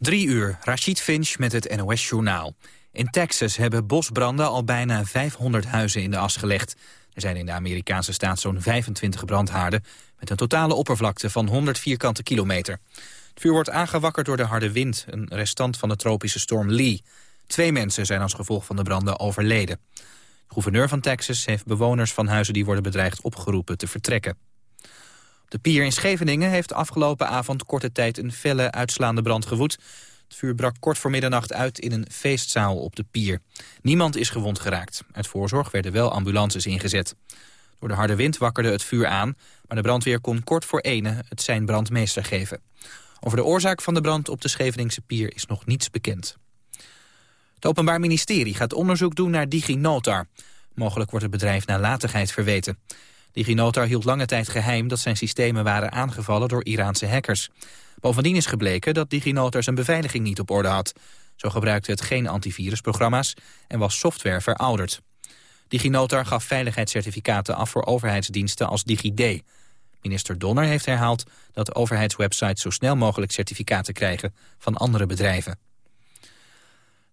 Drie uur, Rachid Finch met het NOS-journaal. In Texas hebben bosbranden al bijna 500 huizen in de as gelegd. Er zijn in de Amerikaanse staat zo'n 25 brandhaarden... met een totale oppervlakte van 100 vierkante kilometer. Het vuur wordt aangewakkerd door de harde wind, een restant van de tropische storm Lee. Twee mensen zijn als gevolg van de branden overleden. De gouverneur van Texas heeft bewoners van huizen die worden bedreigd opgeroepen te vertrekken. De pier in Scheveningen heeft afgelopen avond korte tijd een felle uitslaande brand gewoed. Het vuur brak kort voor middernacht uit in een feestzaal op de pier. Niemand is gewond geraakt. Uit voorzorg werden wel ambulances ingezet. Door de harde wind wakkerde het vuur aan, maar de brandweer kon kort voor ene het zijn brandmeester geven. Over de oorzaak van de brand op de Scheveningse pier is nog niets bekend. Het Openbaar Ministerie gaat onderzoek doen naar DigiNotar. Mogelijk wordt het bedrijf nalatigheid verweten. DigiNotar hield lange tijd geheim dat zijn systemen waren aangevallen door Iraanse hackers. Bovendien is gebleken dat DigiNotar zijn beveiliging niet op orde had. Zo gebruikte het geen antivirusprogramma's en was software verouderd. DigiNotar gaf veiligheidscertificaten af voor overheidsdiensten als DigiD. Minister Donner heeft herhaald dat overheidswebsites zo snel mogelijk certificaten krijgen van andere bedrijven.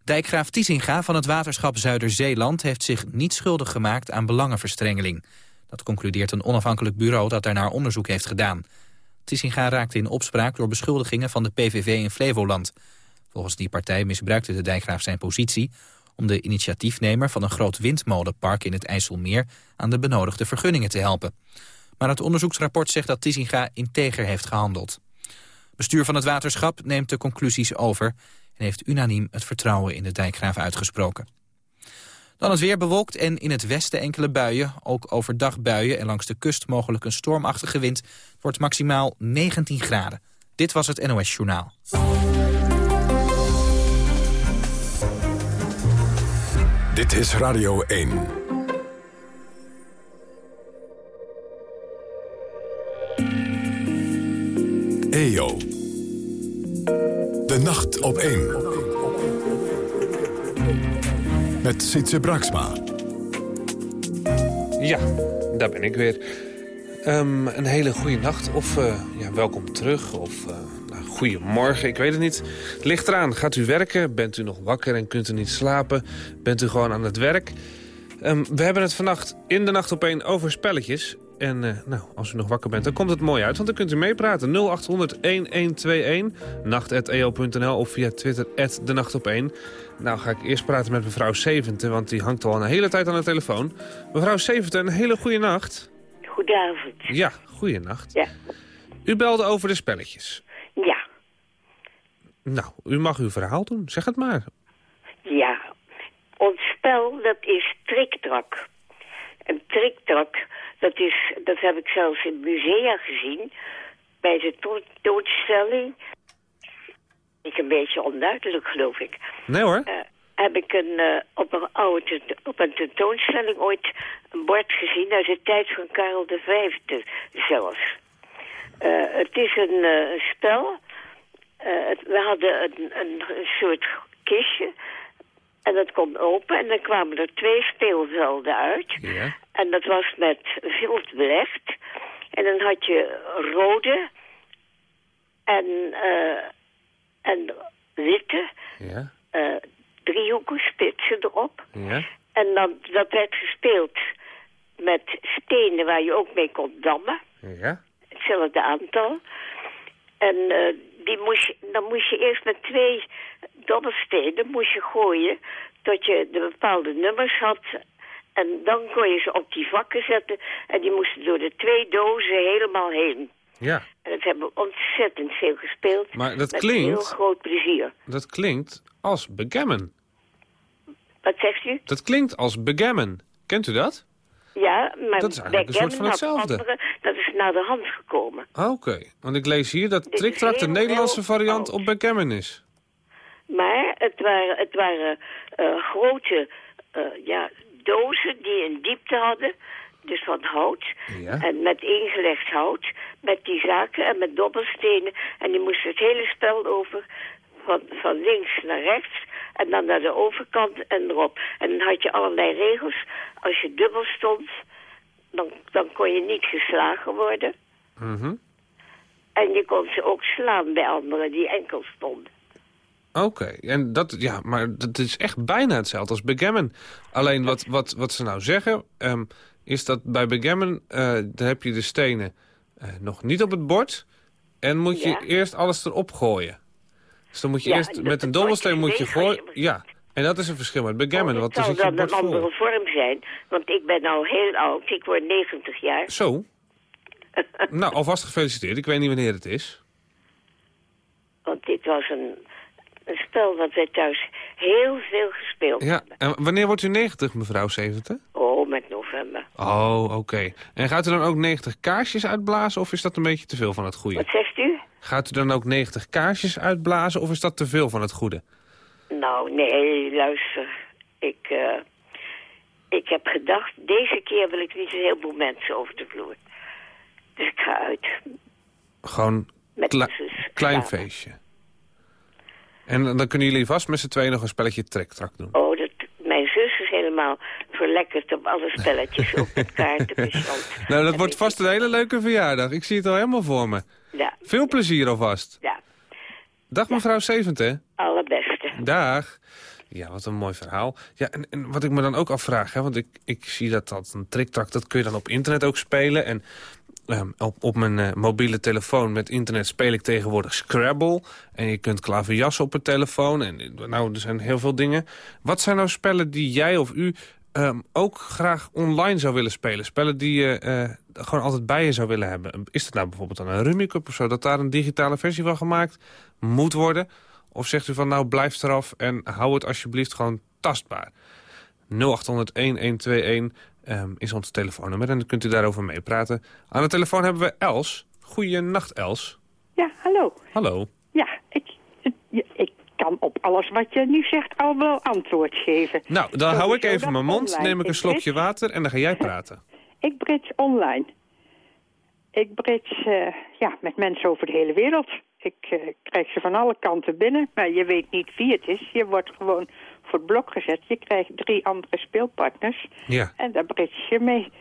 Dijkgraaf Tiesinga van het waterschap Zuiderzeeland heeft zich niet schuldig gemaakt aan belangenverstrengeling. Dat concludeert een onafhankelijk bureau dat daarnaar onderzoek heeft gedaan. Tissinga raakte in opspraak door beschuldigingen van de PVV in Flevoland. Volgens die partij misbruikte de dijkgraaf zijn positie... om de initiatiefnemer van een groot windmolenpark in het IJsselmeer... aan de benodigde vergunningen te helpen. Maar het onderzoeksrapport zegt dat Tissinga integer heeft gehandeld. Bestuur van het waterschap neemt de conclusies over... en heeft unaniem het vertrouwen in de dijkgraaf uitgesproken. Dan het weer bewolkt en in het westen enkele buien. Ook overdag buien en langs de kust mogelijk een stormachtige wind. Het wordt maximaal 19 graden. Dit was het NOS Journaal. Dit is Radio 1. EO. De nacht op 1 met Sietse Braksma. Ja, daar ben ik weer. Um, een hele goede nacht of uh, ja, welkom terug of uh, nou, goedemorgen, ik weet het niet. Ligt eraan, gaat u werken? Bent u nog wakker en kunt u niet slapen? Bent u gewoon aan het werk? Um, we hebben het vannacht in de nacht op een over spelletjes. En uh, nou, als u nog wakker bent, dan komt het mooi uit. Want dan kunt u meepraten. 0800-1121, nacht.eo.nl of via Twitter, de nacht op 1. Nou ga ik eerst praten met mevrouw Seventen, want die hangt al een hele tijd aan de telefoon. Mevrouw Seventen, een hele goede nacht. Goedenavond. Ja, goeienacht. Ja. U belde over de spelletjes. Ja. Nou, u mag uw verhaal doen. Zeg het maar. Ja. Ons spel, dat is triktrak. Een triktrak, dat, is, dat heb ik zelfs in musea gezien. Bij de tentoonstelling ik een beetje onduidelijk, geloof ik. Nee hoor. Uh, heb ik een, uh, op, een oude, op een tentoonstelling ooit een bord gezien uit de tijd van Karel V zelfs. Uh, het is een, spel. Het, we hadden een, een, soort kistje en dat kon open en dan kwamen er twee speelvelden uit. Ja. En dat was met vilt belegd. En dan had je rode en en witte ja. uh, driehoeken, spitsen erop. Ja. En dan, dat werd gespeeld met stenen waar je ook mee kon dammen. Ja. Hetzelfde aantal. En uh, die moest je, dan moest je eerst met twee dobbelstenen moest je gooien... tot je de bepaalde nummers had... En dan kon je ze op die vakken zetten... en die moesten door de twee dozen helemaal heen. Ja. En dat hebben we ontzettend veel gespeeld. Maar dat met klinkt... heel groot plezier. Dat klinkt als backgammon. Wat zegt u? Dat klinkt als backgammon. Kent u dat? Ja, maar dat is eigenlijk een soort van hetzelfde. Andere, dat is naar de hand gekomen. Oké, want ik lees hier dat TrickTrack de Nederlandse variant op backgammon is. Maar het waren, het waren uh, grote uh, ja, dozen die een diepte hadden dus van hout. Ja. En met ingelegd hout, met die zaken en met dobbelstenen. En die moesten het hele spel over, van, van links naar rechts. En dan naar de overkant en erop. En dan had je allerlei regels. Als je dubbel stond, dan, dan kon je niet geslagen worden. Mm En je kon ze ook slaan bij anderen die enkel stonden. Oké, en dat, ja, maar dat is echt bijna hetzelfde als backgammon. Alleen wat, wat, wat ze nou zeggen, ehm, is dat bij backgammon... eh dan heb je de stenen eh, nog niet op het bord... en moet je Ja. eerst alles erop gooien. Dus dan moet je Ja, eerst met een dobbelsteen moet je gooien... Ja, en dat is een verschil met backgammon, Oh, want zal zit je dan een andere vorm zijn, want ik ben al heel oud. Ik word 90 jaar. Zo. nou, alvast gefeliciteerd. Ik weet niet wanneer het is. Want dit was een, een spel wat wij thuis heel veel gespeeld Ja, hebben. en wanneer wordt u 90, mevrouw 70? Oh, met november. Oh, oké. En gaat u dan ook 90 kaarsjes uitblazen of is dat een beetje te veel van het goede? Wat zegt u? Gaat u dan ook 90 kaarsjes uitblazen of is dat te veel van het goede? Nou, nee, luister. Ik, eh, ik heb gedacht, deze keer wil ik niet een heleboel mensen over de vloer. Dus ik ga uit. Gewoon Met kle- klein feestje. En dan kunnen jullie vast met z'n tweeën nog een spelletje trekstrak doen. Oh, dat, mijn zus is helemaal verlekkerd op alle spelletjes. kaarten, bezand. Nou, dat En wordt vast een hele leuke verjaardag. Ik zie het al helemaal voor me. Ja, Veel plezier alvast. ja. Dag mevrouw 70. Allerbeste. Dag. Ja, wat een mooi verhaal. Ja, en, en wat ik me dan ook afvraag, hè, want ik, ik zie dat dat een triktrak, dat kun je dan op internet ook spelen. En ehm, op, op mijn eh, mobiele telefoon met internet speel ik tegenwoordig Scrabble. En je kunt klaverjassen op een telefoon. En nou, er zijn heel veel dingen. Wat zijn nou spellen die jij of u ehm, ook graag online zou willen spelen? Spellen die je eh, gewoon altijd bij je zou willen hebben? Is dat nou bijvoorbeeld dan een Rummy Cup of zo? Dat daar een digitale versie van gemaakt moet worden? Of zegt u van nou blijf eraf en hou het alsjeblieft gewoon tastbaar? 0800-1121 ehm, is ons telefoonnummer en dan kunt u daarover meepraten. Aan de telefoon hebben we Els. Goeienacht Els. Ja, hallo. Hallo. Ja, ik, ik, kan op alles wat je nu zegt al wel antwoord geven. Nou, dan hou ik even mijn mond, online. neem ik een Ik slokje brits- water en dan ga jij praten. Ik brits online. Ik brits eh, ja, met mensen over de hele wereld. Ik eh, krijg ze van alle kanten binnen, maar je weet niet wie het is. Je wordt gewoon voor het blok gezet. Je krijgt drie andere speelpartners Ja, en daar brits je mee.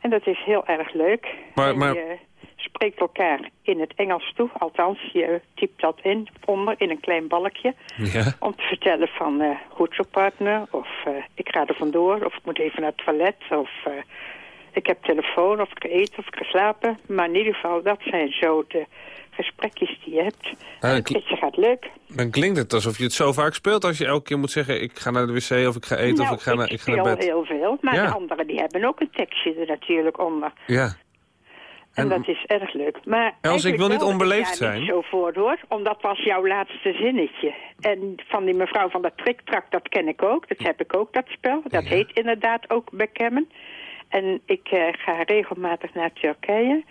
En dat is heel erg leuk. Maar- maar- Je spreekt elkaar in het Engels toe. Althans, je typt dat in, onder, in een klein balkje. ja. Om te vertellen van eh goed zo partner, of eh, ik ga er vandoor, of ik moet even naar het toilet, of ik heb telefoon, of ik eten, of ik ga slapen. Maar in ieder geval, dat zijn zo de gesprekjes die je hebt. Ik- het gaat leuk. Dan klinkt het alsof je het zo vaak speelt als je elke keer moet zeggen... ik ga naar de wc of ik ga eten nou, of ik ga, naar, ik ga naar bed. heel veel, maar Ja. de anderen die hebben ook een tekstje er natuurlijk onder. Ja. En, En- dat is erg leuk. Maar Els, ik wil niet onbeleefd zijn. niet zo voor hoor, omdat was jouw laatste zinnetje. En van die mevrouw van dat triktrak, dat ken ik ook. Dat heb ik ook, dat spel. Dat Ja. heet inderdaad ook backgammon. En ik eh, ga regelmatig naar Turkije.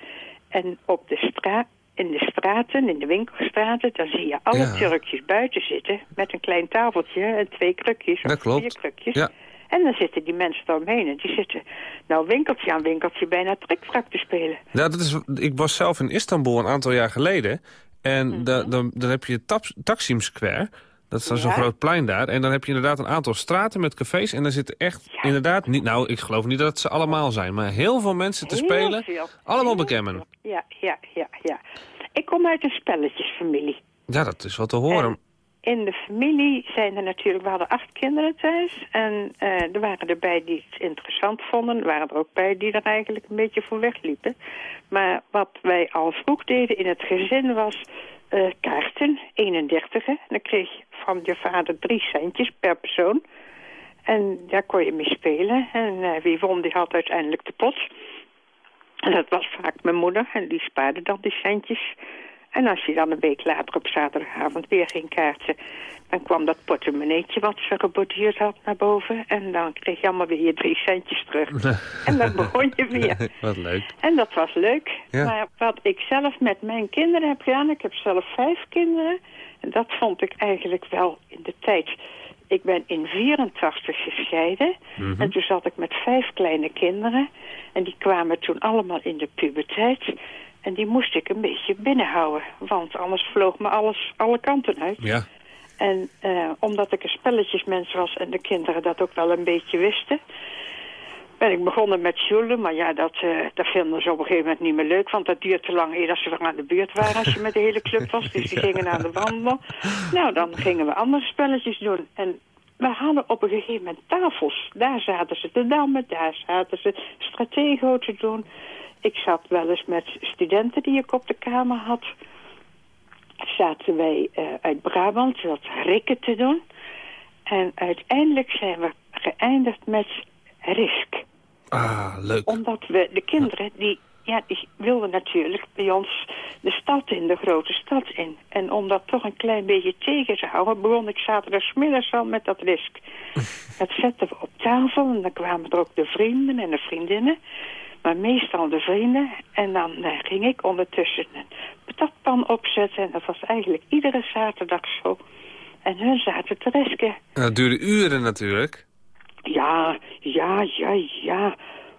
En op de straat, in de straten, in de winkelstraten, dan zie je alle Ja. Turkjes buiten zitten met een klein tafeltje en twee krukjes Dat of klopt. vier krukjes. Ja. En dan zitten die mensen eromheen en die zitten nou winkeltje aan winkeltje bijna triktrak te spelen. Ja, dat is, ik was zelf in Istanbul een aantal jaar geleden. En Mhm. da- dan, dan heb je Taksim Square. Dat is dan zo'n groot plein daar. En dan heb je inderdaad een aantal straten met cafés. En daar zitten echt Ja. inderdaad... Niet, nou, ik geloof niet dat het ze allemaal zijn. Maar heel veel mensen te Heel spelen. veel. Allemaal bekemmen. Ja, ja, ja, ja. Ik kom uit een spelletjesfamilie. Ja, dat is wel te horen. En in de familie zijn er natuurlijk, we hadden acht kinderen thuis. En eh, er waren erbij die het interessant vonden. Er waren er ook bij die er eigenlijk een beetje voor wegliepen. Maar wat wij al vroeg deden in het gezin was eh, kaarten, 31. Dan kreeg je van je vader drie centjes per persoon. En daar kon je mee spelen. En eh, wie won, die had uiteindelijk de pot. En dat was vaak mijn moeder. En die spaarde dan die centjes. En als je dan een week later op zaterdagavond weer ging kaarten... dan kwam dat portemonneetje wat ze geborduurd had naar boven. En dan kreeg je allemaal weer je drie centjes terug. en dan begon je weer. Wat leuk. En dat was leuk. Ja. Maar wat ik zelf met mijn kinderen heb gedaan... ik heb zelf vijf kinderen... en dat vond ik eigenlijk wel in de tijd... Ik ben in 84 gescheiden. Mhm. En toen zat ik met vijf kleine kinderen. En die kwamen toen allemaal in de puberteit. En die moest ik een beetje binnenhouden. Want anders vloog me alles alle kanten uit. Ja. En eh, omdat ik een spelletjesmens was en de kinderen dat ook wel een beetje wisten... ben ik begonnen met joelen, maar ja, dat, eh, dat vinden ze op een gegeven moment niet meer leuk, want dat duurt te lang eer ze weer aan de beurt waren als je met de hele club was. Dus die gingen aan de wandel. Nou, dan gingen we andere spelletjes doen. En we hadden op een gegeven moment tafels. Daar zaten ze te dammen, daar zaten ze stratego te doen. Ik zat wel eens met studenten die ik op de kamer had. Zaten wij uh, uit Brabant wat rikken te doen. En uiteindelijk zijn we geëindigd met risk. Ah, leuk. Omdat we de kinderen, die, ja, die wilden natuurlijk bij ons de stad in, de grote stad in. En om dat toch een klein beetje tegen te houden, begon ik zaterdagmiddags al met dat risk. dat zetten we op tafel en dan kwamen er ook de vrienden en de vriendinnen. Maar meestal de vrienden. En dan uh, ging ik ondertussen een patatpan opzetten. En dat was eigenlijk iedere zaterdag zo. En hun zaten te risken. Dat duurde uren natuurlijk. Ja, ja, ja, ja.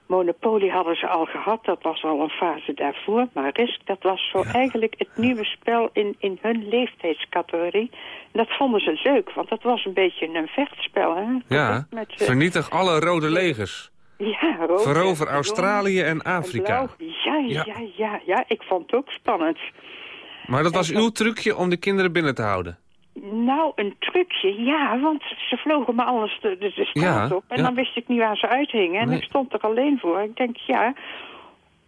Monopoly hadden ze al gehad, dat was al een fase daarvoor. Maar Risk, dat was zo eigenlijk het nieuwe spel in, in hun leeftijdscategorie. En dat vonden ze leuk, want dat was een beetje een vechtspel. Hè? Ja, Met, vernietig alle rode legers. Ja, rood. Verover Australië en Afrika. En ja, ja, ja, ja, ja, ik vond het ook spannend. Maar dat was en uw trucje om de kinderen binnen te houden? Nou, een trucje, ja, want ze vlogen me alles de, de, de straat Ja, op. En ja. dan wist ik niet waar ze uithingen. En Nee. ik stond er alleen voor. Ik denk, ja,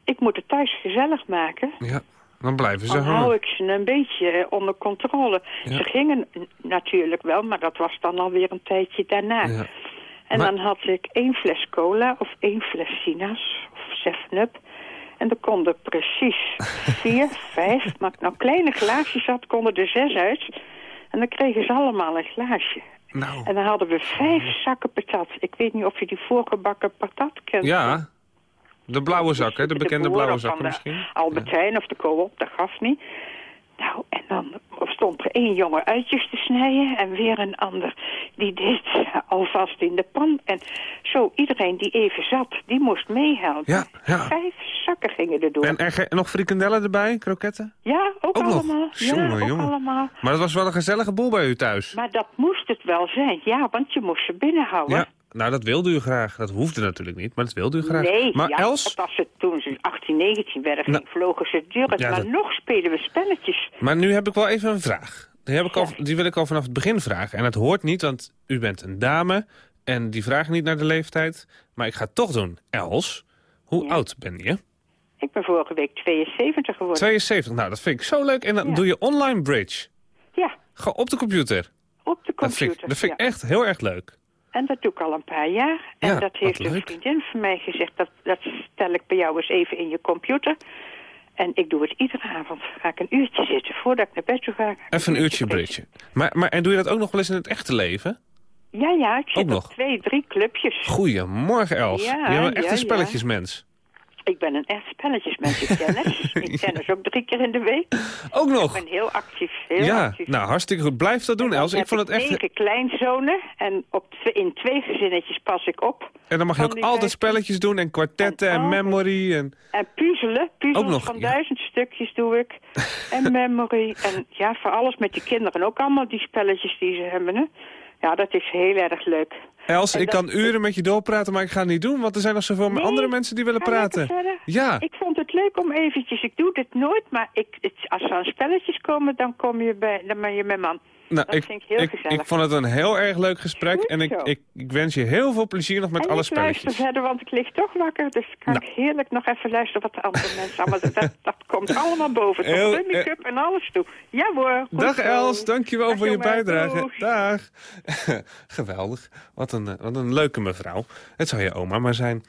ik moet het thuis gezellig maken. Ja, dan blijven ze Dan hou ik ze een beetje eh, onder controle. Ja. Ze gingen natuurlijk wel, maar dat was dan alweer een tijdje daarna. En Maar- dan had ik één fles cola of één fles Sina's of 7-Up. En er konden precies vier, vijf, maar ik nou kleine glaasjes had, konden er zes uit. En dan kregen ze allemaal een glaasje. Nou, En dan hadden we vijf zakken patat. Ik weet niet of je die voorgebakken patat kent. ja. De blauwe zak, hè? De bekende blauwe zakken misschien. Albertijn of de Coop, dat gaf niet. Nou, dan stond er één jongen uitjes te snijden en weer een ander die deed alvast in de pan. En zo, iedereen die even zat, die moest meehelpen. Ja, ja. Vijf zakken gingen er door. En er nog frikandellen erbij, kroketten? ja, ook, allemaal. Ja, Jongen, ook jongen. allemaal. Maar dat was wel een gezellige boel bij u thuis. Maar dat moest het wel zijn, ja, want je moest ze binnenhouden. Ja, nou dat wilde u graag. Dat hoefde natuurlijk niet, maar dat wilde u graag. Nee, maar ja, Els, ze toen ze 18, 19 werden, Nou, vlogen ze deur. ja, maar dat- nog spelen we spelletjes. maar nu heb ik wel even een vraag. Die, heb ik al, die wil ik al vanaf het begin vragen. En het hoort niet, want u bent een dame en die vragen niet naar de leeftijd. Maar ik ga het toch doen. Els, hoe Ja. oud ben je? Ik ben vorige week 72 geworden. 72. Nou, dat vind ik zo leuk. En dan Ja. doe je online bridge. Ja, Gewoon op de computer. op de Dat computer. vind, ik, dat vind ik ja. echt heel erg leuk. En dat doe ik al een paar jaar. En Ja, dat heeft een leuk. vriendin van mij gezegd. Dat, dat stel ik bij jou eens even in je computer. En ik doe het iedere avond. Ga ik een uurtje zitten voordat ik naar bed toe ga. Even een uurtje bridge. Maar, maar, en doe je dat ook nog wel eens in het echte leven? Ja, ja, ik Ook zit nog? twee, drie clubjes. Goedemorgen, Els. Ja, je bent echt ja, een spelletjesmens. Ik ben een echt spelletjesmens. Ik tennis. ik tennis ook drie keer in de week. Ook Ik nog? ben heel actief. Heel Ja, actief. nou hartstikke goed. Blijf dat doen, Els. Ik vond het echt... negen kleinzonen en op twee, in twee gezinnetjes pas ik op. En dan mag je ook altijd vijf- spelletjes doen en kwartetten en, memory. En... En puzzelen, puzzels Ook nog, van ja. duizend stukjes doe ik. En memory. En ja, voor alles met die kinderen ook allemaal die spelletjes die ze hebben. Hè? Ja, dat is heel erg leuk. Els, En ik kan uren met je doorpraten, maar ik ga het niet doen. Want er zijn nog zoveel Nee, andere mensen die willen praten. Ja, Ik vond het leuk om eventjes, ik doe dit nooit, maar ik, het, als er aan spelletjes komen, dan kom je bij, dan ben je mijn man. Nou, dat ik, vind ik heel ik, gezellig. ik vond het een heel erg leuk gesprek. En ik, ik, ik wens je heel veel plezier nog met en alle ik luister spelletjes. verder, want ik lig toch wakker, dus kan Nou. ik heerlijk nog even luisteren wat de andere mensen allemaal doen. Dat, dat komt allemaal boven, tot Heel- de make-up en alles toe. Ja hoor. Dag. Els, dankjewel Dag, voor je bijdrage. Doeg. Dag. Geweldig. Wat een, eh, wat een leuke mevrouw. Het zou je oma maar zijn.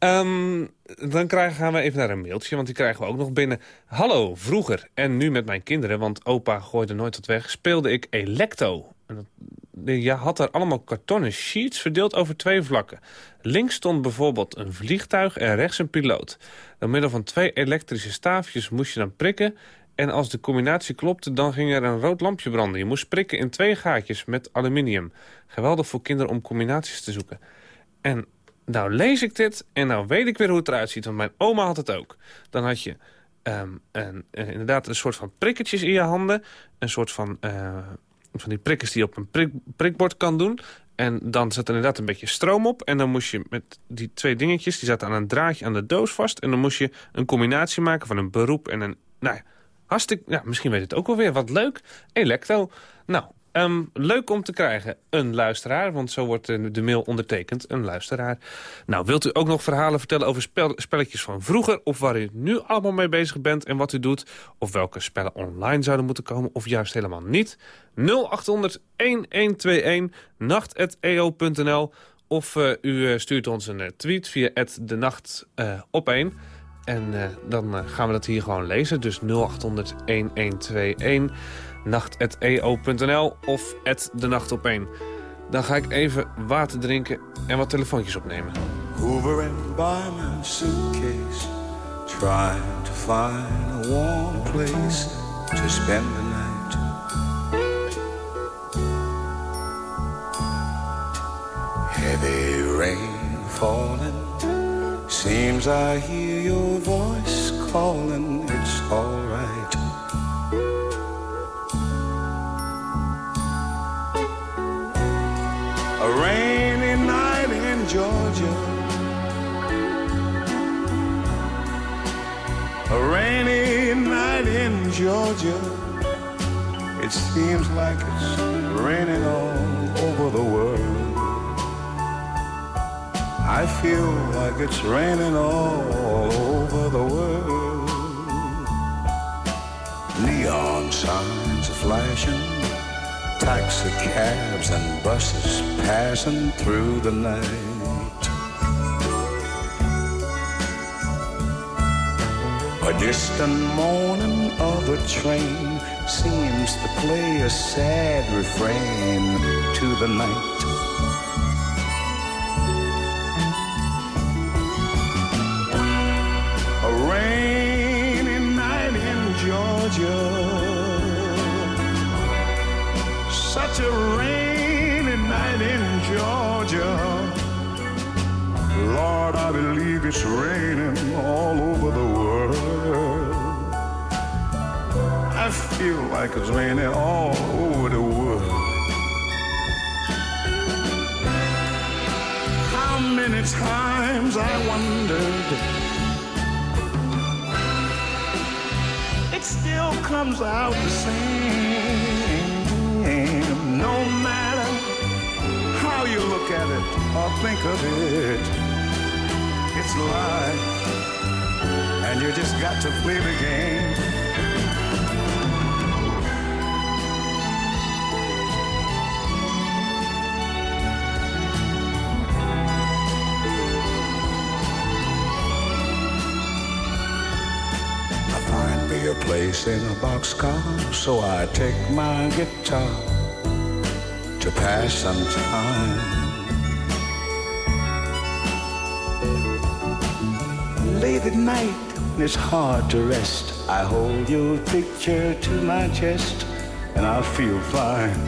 Ehm, dan krijgen, gaan we even naar een mailtje, want die krijgen we ook nog binnen. Hallo, vroeger en nu met mijn kinderen, want opa gooide nooit wat weg, speelde ik Electo. En dat- Je had er allemaal kartonnen sheets verdeeld over twee vlakken. Links stond bijvoorbeeld een vliegtuig en rechts een piloot. Door middel van twee elektrische staafjes moest je dan prikken... en als de combinatie klopte, dan ging er een rood lampje branden. Je moest prikken in twee gaatjes met aluminium. Geweldig voor kinderen om combinaties te zoeken. En nou lees ik dit en nou weet ik weer hoe het eruit ziet. Want mijn oma had het ook. Dan had je ehm, een, een- inderdaad een soort van prikketjes in je handen. Een soort van, eh, van die prikkers die je op een prik, prikbord kan doen. En dan zat er inderdaad een beetje stroom op. En dan moest je met die twee dingetjes, die zaten aan een draadje aan de doos vast. En dan moest je een combinatie maken van een beroep en een... Nou ja, hartstikke... Ja, misschien weet het ook wel weer. Wat leuk. Electro. Nou, Ehm, leuk om te krijgen, een luisteraar, want zo wordt de mail ondertekend, een luisteraar. Nou, wilt u ook nog verhalen vertellen over spelletjes van vroeger... of waar u nu allemaal mee bezig bent en wat u doet... of welke spellen online zouden moeten komen? Of juist helemaal niet? 0800-1121, nacht.eo.nl of uh, u eh, stuurt ons een uh, tweet via de nacht op 1... En dan gaan we dat hier gewoon lezen. Dus 0800 1121 nacht.eo.nl of de nacht op 1. Dan ga ik even water drinken en wat telefoontjes opnemen. Hovering by my suitcase Trying to find a warm place to spend the night Heavy rain falling Seems I hear your voice calling Georgia. A rainy night in Georgia. It seems like it's raining all over the world. I feel like it's raining all over the world. Neon signs are flashing taxi cabs and buses passing through the night. A distant moaning of a train seems to play a sad refrain to the night. Feel like it's raining all over the world. How many times I wondered it still comes out the same no matter how you look at it or think of it, it's life, and you just got to play the game. Place in a boxcar, so I take my guitar to pass some time. Late at night, when it's hard to rest, I hold your picture to my chest and I feel fine.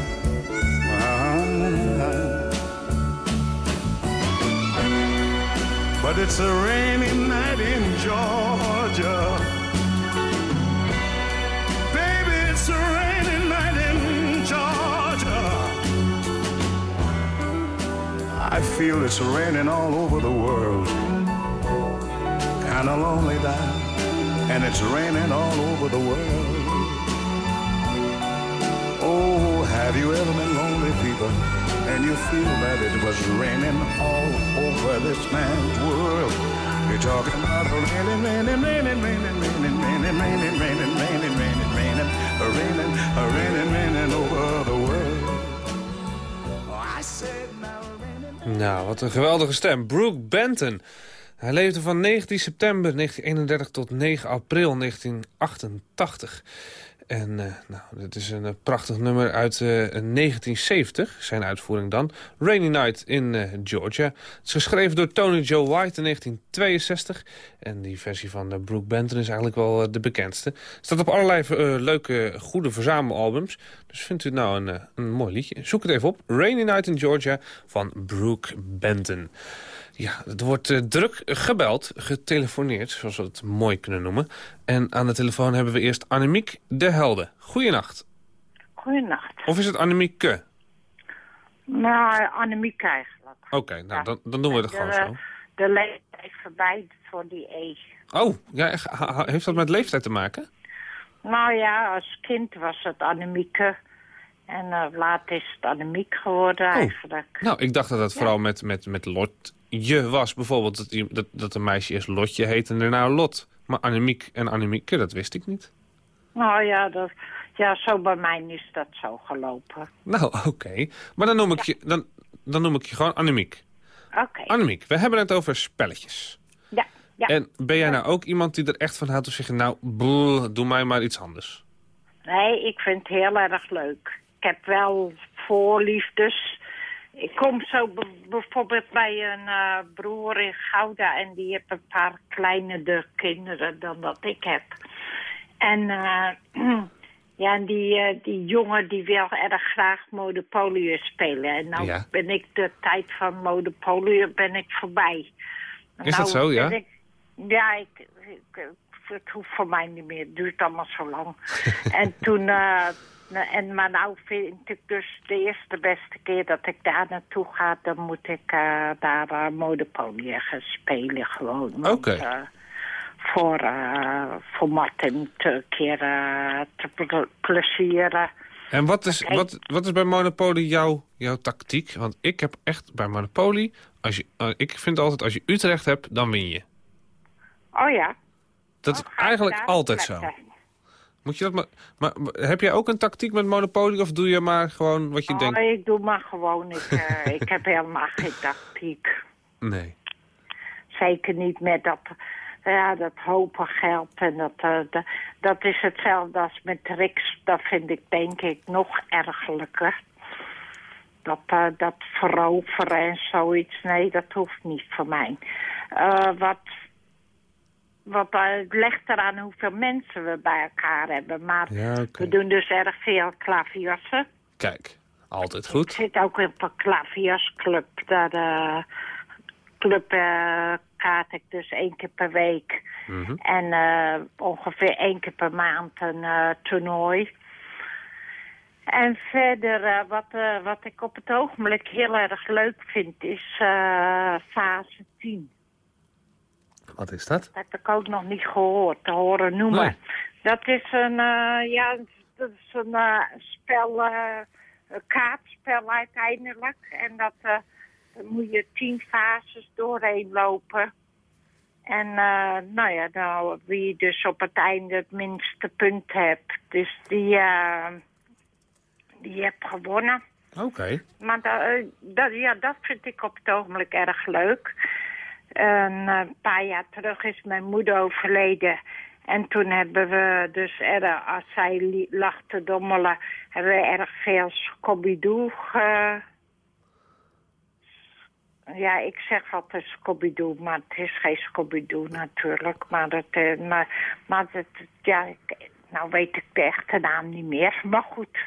But it's a rainy night in Georgia. I feel it's raining all over the world. Kinda lonely now, and it's raining all over the world. Oh, have you ever been lonely, people? And you feel that it was raining all over this man's world. You're talking about raining, raining, raining, raining, raining, raining, raining, raining, raining, raining, raining, raining, raining, raining over the world. Nou, wat een geweldige stem. Brooke Benton. Hij leefde van 19 september 1931 tot 9 april 1988. En uh, nou, dit is een uh, prachtig nummer uit uh, 1970, zijn uitvoering dan. Rainy Night in Georgia. Het is geschreven door Tony Joe White in 1962. En die versie van Brooke Benton is eigenlijk wel de bekendste. Staat op allerlei leuke, goede verzamelalbums. Dus vindt u het nou een, een mooi liedje? Zoek het even op. Rainy Night in Georgia van Brooke Benton. Ja, het wordt uh, druk gebeld, getelefoneerd, zoals we het mooi kunnen noemen. En aan de telefoon hebben we eerst Annemiek de Helden. Goeienacht. Goeienacht. Of is het Annemieke? Nou, Annemiek eigenlijk. Oké, nou, dan, dan doen we het de, gewoon zo. De leeftijd voorbij voor die E. Oh, ja, heeft dat met leeftijd te maken? Nou ja, als kind was het Annemieke. En eh, later is het Annemiek geworden eigenlijk. Nou, ik dacht dat het vooral met, met, met Lotje was. Bijvoorbeeld dat, dat, dat een meisje eerst Lotje heet en daarna Lot. Maar Annemiek en Annemieke, dat wist ik niet. Nou ja, dat, ja, zo bij mij is dat zo gelopen. Nou, oké. Maar dan noem, ik je, dan, dan noem ik je gewoon Annemiek. Oké, Annemiek, we hebben het over spelletjes. ja, ja. En ben jij nou ook iemand die er echt van houdt te zeggen... nou, doe mij maar iets anders? Nee, ik vind het heel erg leuk. Ik heb wel voorliefdes. Ik kom zo bijvoorbeeld bij een eh, broer in Gouda... en die heeft een paar kleinere kinderen dan dat ik heb. En eh, ja, en die, eh, die jongen die wil erg graag Monopoly spelen. En nou Ja. ben ik de tijd van Monopoly ben ik voorbij. Is dat zo, ja? ik- ja, ik, ik, het hoeft voor mij niet meer. Het duurt allemaal zo lang. en toen... eh, en, maar nou vind ik dus de eerste beste keer dat ik daar naartoe ga... dan moet ik eh, daar uh, Monopoly gaan spelen gewoon. Oké. eh, voor, voor Martin te keer te ple- plezieren. En wat is, wat, wat is bij Monopoly jouw, jouw tactiek? Want ik heb echt bij Monopoly... Als je, ik vind altijd, als je Utrecht hebt, dan win je. Oh ja. Dat Oh, is ik eigenlijk altijd zo. Moet je dat maar, heb jij ook een tactiek met Monopoly... of doe je maar gewoon wat je Oh, denkt? ik doe maar gewoon. Ik, eh, ik heb helemaal geen tactiek. Nee. Zeker niet met dat, ja, dat hopen geld. En dat, eh, dat, dat is hetzelfde als met Rix. Dat vind ik denk ik nog ergerlijker. Dat, eh, dat veroveren en zoiets. Nee, dat hoeft niet voor mij. Wat wat eh, het legt eraan hoeveel mensen we bij elkaar hebben. Maar Ja, we doen dus erg veel klaviassen. Kijk, altijd Ik goed. zit ook een klaviasclub. Daar uh, club uh, kaart ik dus één keer per week. Mhm. En uh, ongeveer één keer per maand een toernooi. En verder, wat, wat ik op het ogenblik heel erg leuk vind, is fase 10. Wat is dat? Dat heb ik ook nog niet gehoord, te horen noemen. Nee. Dat is een, uh, ja, dat is een uh, spel, uh, een kaartspel uiteindelijk. En dat dan moet je tien fases doorheen lopen. En nou ja, nou, wie dus op het einde het minste punt hebt, dus die, die heeft gewonnen. Oké. Okay. Maar dat, dat, ja, dat vind ik op het ogenblik erg leuk. En, een paar jaar terug is mijn moeder overleden. En toen hebben we dus erg, als zij lag te dommelen, hebben we erg veel Scooby-Doo ge... Ja, ik zeg altijd Scooby-Doo, maar het is geen Scooby-Doo natuurlijk. Maar, dat, uh, maar, maar dat, ja, nou weet ik de echte naam niet meer, maar goed.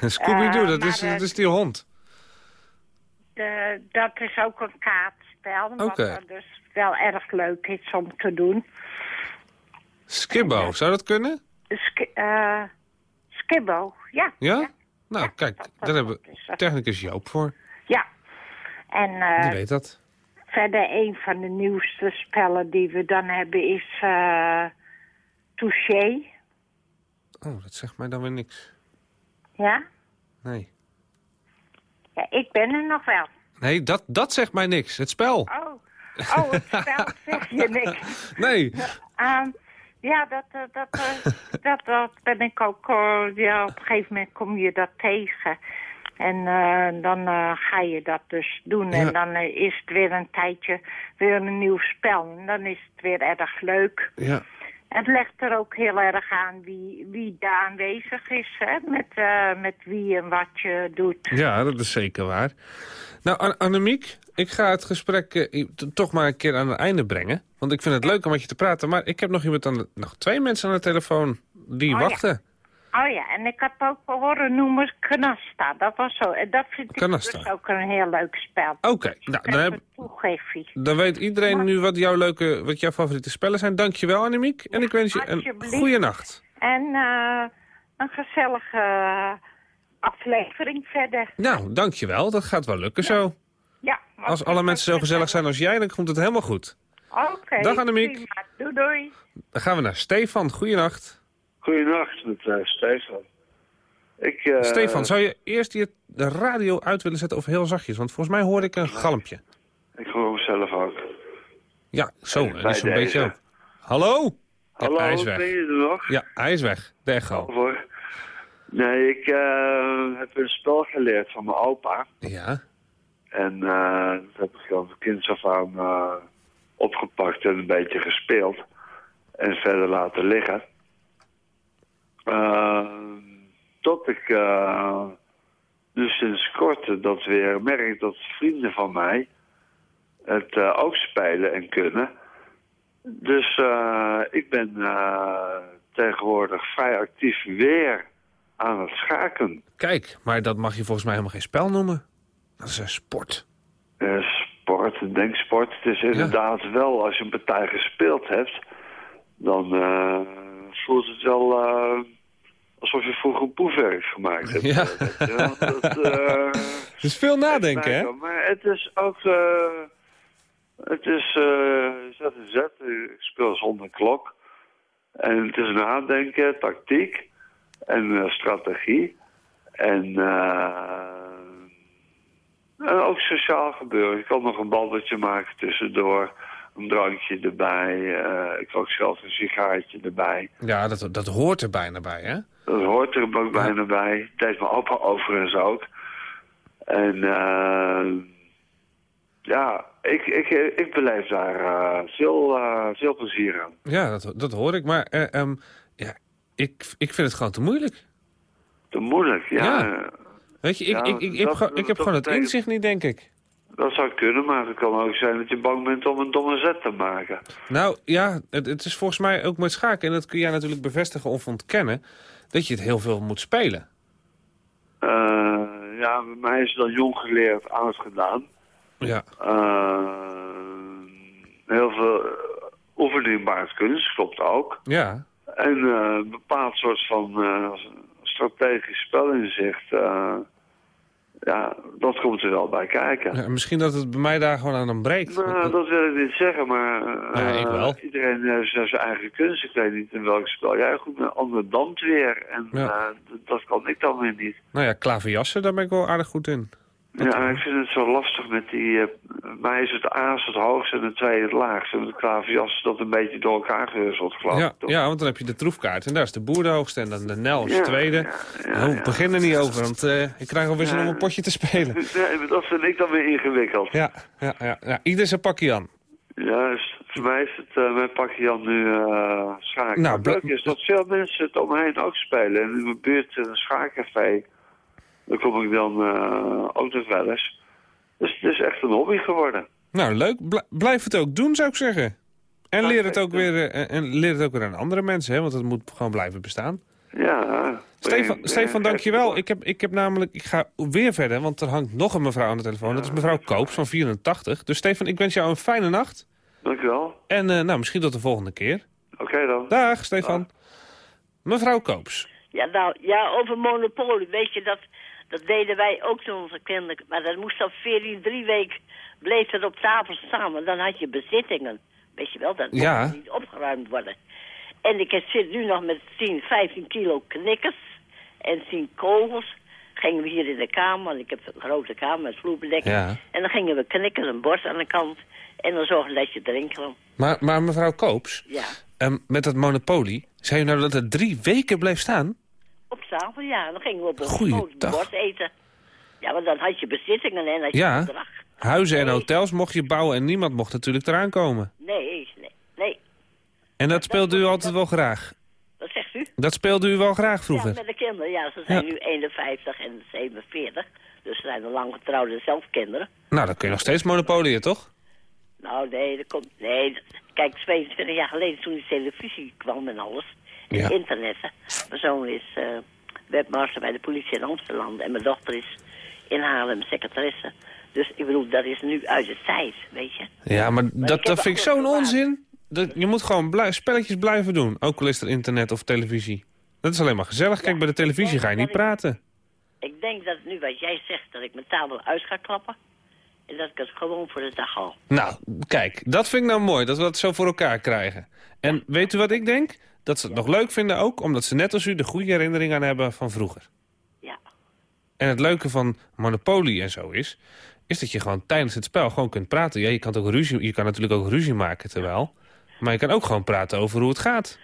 Scooby-Doo, uh, dat, is, dat is die hond. De, dat is ook een okay. wat dus wel erg leuk is om te doen. Skibbo, en, zou dat kunnen? Sk uh, Skibbo, ja. Ja? ja. Nou, ja, kijk, dat, daar hebben we technicus Joop voor. Ja. En, uh, die weet dat. Verder een van de nieuwste spellen die we dan hebben is uh, Touché. Oh, dat zegt mij dan weer niks. Ja? Nee. Ja, ik ben er nog wel. Nee, dat, dat zegt mij niks. Het spel. Oh, oh het spel zeg je niks. Nee. Um, ja, dat, uh, dat, uh, dat, dat ben ik ook... Uh, ja, op een gegeven moment kom je dat tegen. En uh, dan ga je dat dus doen. Ja. En dan is het weer een tijdje weer een nieuw spel. En dan is het weer erg leuk. Ja. Het legt er ook heel erg aan wie, wie daar aanwezig is, hè? Met, uh, met wie en wat je doet. Ja, dat is zeker waar. Nou, An Annemiek, ik ga het gesprek uh, toch maar een keer aan het einde brengen. Want ik vind het leuk om met je te praten. Maar ik heb nog iemand aan de, nog twee mensen aan de telefoon die oh, wachten. Ja. Oh ja, en ik heb ook horen noemen Knasta. Dat was zo. En dat vind ik dus ook een heel leuk spel. Oké, okay. nou, dan, heb, dan weet iedereen nu wat jouw, leuke, wat jouw favoriete spellen zijn. Dankjewel, Annemiek. En ik wens je een goede nacht. En uh, een gezellige aflevering verder. Nou, dankjewel. Dat gaat wel lukken zo. Ja. Als alle mensen zo gezellig zijn als jij, dan komt het helemaal goed. Oké. Dag, Annemiek. prima. Doei doei. Dan gaan we naar Stefan. Goeienacht. Goedenacht, met eh, Stefan. Ik, eh, Stefan, zou je eerst je de radio uit willen zetten of heel zachtjes? Want volgens mij hoorde ik een galmpje. Ik hoor mezelf ook. Ja, zo. Dat is deze. beetje ook. Hallo? Hallo, hij is weg. ben je er nog? Ja, hij is weg. De echo. Nee, ik eh, heb een spel geleerd van mijn opa. Ja. En dat heb ik van kinds af aan opgepakt en een beetje gespeeld. En verder laten liggen. Eh, tot ik eh, dus sinds kort dat weer merk dat vrienden van mij het eh, ook spelen en kunnen. Dus ik ben tegenwoordig vrij actief weer aan het schaken. Kijk, maar dat mag je volgens mij helemaal geen spel noemen. Dat is een sport. Sport, een denksport. Het is inderdaad wel, als je een partij gespeeld hebt, dan voelt het wel alsof je vroeger een proefwerk gemaakt hebt. Ja. Eh, wel. Dat, eh, Het is veel nadenken, hè? Maar het is ook, eh, het is eh zet en zet. Ik speel zonder klok. En het is nadenken, tactiek en eh, strategie. En, eh, en ook sociaal gebeuren. Ik kan nog een babbeltje maken tussendoor. Een drankje erbij. eh, ik rook zelf een sigaartje erbij. Ja, dat, dat hoort er bijna bij, hè? Dat hoort er ook bijna bij. Deed mijn opa overigens ook. En eh, ja, ik, ik, ik beleef daar eh, veel, eh, veel plezier aan. Ja, dat, dat hoor ik. Maar eh, ehm, ja, ik, ik vind het gewoon te moeilijk. Te moeilijk, ja. Ja. Weet je, ik, Ja, ik, ik, heb, dat- ik heb dat gewoon het betekent- inzicht niet, denk ik. Dat zou kunnen, maar het kan ook zijn dat je bang bent om een domme zet te maken. Nou ja, het, het is volgens mij ook met schaken... en dat kun jij natuurlijk bevestigen of ontkennen... dat je het heel veel moet spelen. Eh, ja, bij mij is dan jong geleerd uitgedaan. Ja. Eh, heel veel eh, oefening baart kunst, klopt ook. Ja. En een bepaald soort van strategisch spelinzicht, ja, dat komt er wel bij kijken. ja. Misschien dat het bij mij daar gewoon aan ontbreekt. Nou, dat wil ik niet zeggen, maar eh, Ja, ik wel. iedereen heeft zijn zijn eigen kunst. Ik weet niet in welk spel jij goed bent. Ander dans weer. En Ja. eh, dat kan ik dan weer niet. Nou ja, klaverjassen, daar ben ik wel aardig goed in. Ja, ik vind het zo lastig met die... bij mij is het A is het hoogste en het tweede het laagste. Met de klaverjas is dat een beetje door elkaar gehusteld, geloof Ja, toch? ja, want dan heb je de troefkaart en daar is de boer de hoogste en dan de Nel is Ja, tweede. ja, ja, nou, begin er niet over, want eh, ik krijg alweer zin Ja. om een potje te spelen. Nee, dat vind ik dan weer ingewikkeld. Ja, ja, ja, ja. ieder zijn pakje aan. Juist. Voor mij is het uh, mijn pakje Jan nu uh, schaken. Nou, het leuke is dat veel mensen het omheen ook spelen. En in mijn buurt een schaakcafé, daar kom ik dan uh, ook nog wel eens. Dus het is echt een hobby geworden. Nou, leuk. Bl blijf het ook doen, zou ik zeggen. En leer het ook weer, uh, en leer het ook weer aan andere mensen, hè? want het moet gewoon blijven bestaan. Ja. Stefan, Stefan dankjewel. Ik heb, ik heb namelijk, ik ga weer verder, want er hangt nog een mevrouw aan de telefoon. Dat is mevrouw Koops van 84. Dus Stefan, ik wens jou een fijne nacht. Dankjewel. En uh, nou, misschien tot de volgende keer. Oké okay, dan. Dag, Stefan. Dag. Mevrouw Koops. Ja, nou, ja, over monopolie. Weet je, dat, dat deden wij ook toen onze kinderen. Maar dat moest dan 14, drie weken bleef het op tafel staan. Want dan had je bezittingen. Weet je wel, dat ja. mocht niet opgeruimd worden. En ik zit nu nog met 10, 15 kilo knikkers en 10 kogels. Gingen we hier in de kamer, want ik heb een grote kamer met vloerbedekking. Ja. En dan gingen we knikkers, een borst aan de kant. En dan zorgen dat je drinken. Maar, maar mevrouw Koops, ja. Um, met dat monopolie, zei u nou dat het drie weken bleef staan? Op tafel, ja. Dan gingen we op een bord eten. Ja, want dan had je bezittingen en had je ja. bedrag. Huizen en hotels mocht je bouwen en niemand mocht natuurlijk eraan komen. Nee, nee, nee. En dat speelde u altijd wel graag? Wat zegt u? Dat speelde u wel graag vroeger? Ja, met de kinderen. Ja, ze zijn ja. nu 51 en 47. Dus ze zijn al lang getrouwd en zelf kinderen. Nou, dan kun je nog steeds monopolieën, toch? Nou, nee, dat komt... Nee, kijk, 22 jaar geleden toen die televisie kwam en alles. En ja. internet. Mijn zoon is uh, webmaster bij de politie in Amsterdam. En mijn dochter is in Haarlem secretaresse. Dus ik bedoel, dat is nu uit de tijd, weet je. Ja, maar, maar dat, dat vind ik zo'n onzin. Dat, je moet gewoon blij, spelletjes blijven doen. Ook al is er internet of televisie. Dat is alleen maar gezellig. Kijk, bij de televisie ga je niet praten. Ik denk dat nu wat jij zegt, dat ik mijn taal wel uit ga klappen. En dat ik het gewoon voor de dag haal. Nou, kijk, dat vind ik nou mooi, dat we dat zo voor elkaar krijgen. En weet u wat ik denk? Dat ze het nog leuk vinden ook, omdat ze net als u de goede herinnering aan hebben van vroeger. Ja. En het leuke van Monopoly en zo is, is dat je gewoon tijdens het spel gewoon kunt praten. Ja, je kan, ook ruzie, je kan natuurlijk ook ruzie maken terwijl. Maar je kan ook gewoon praten over hoe het gaat.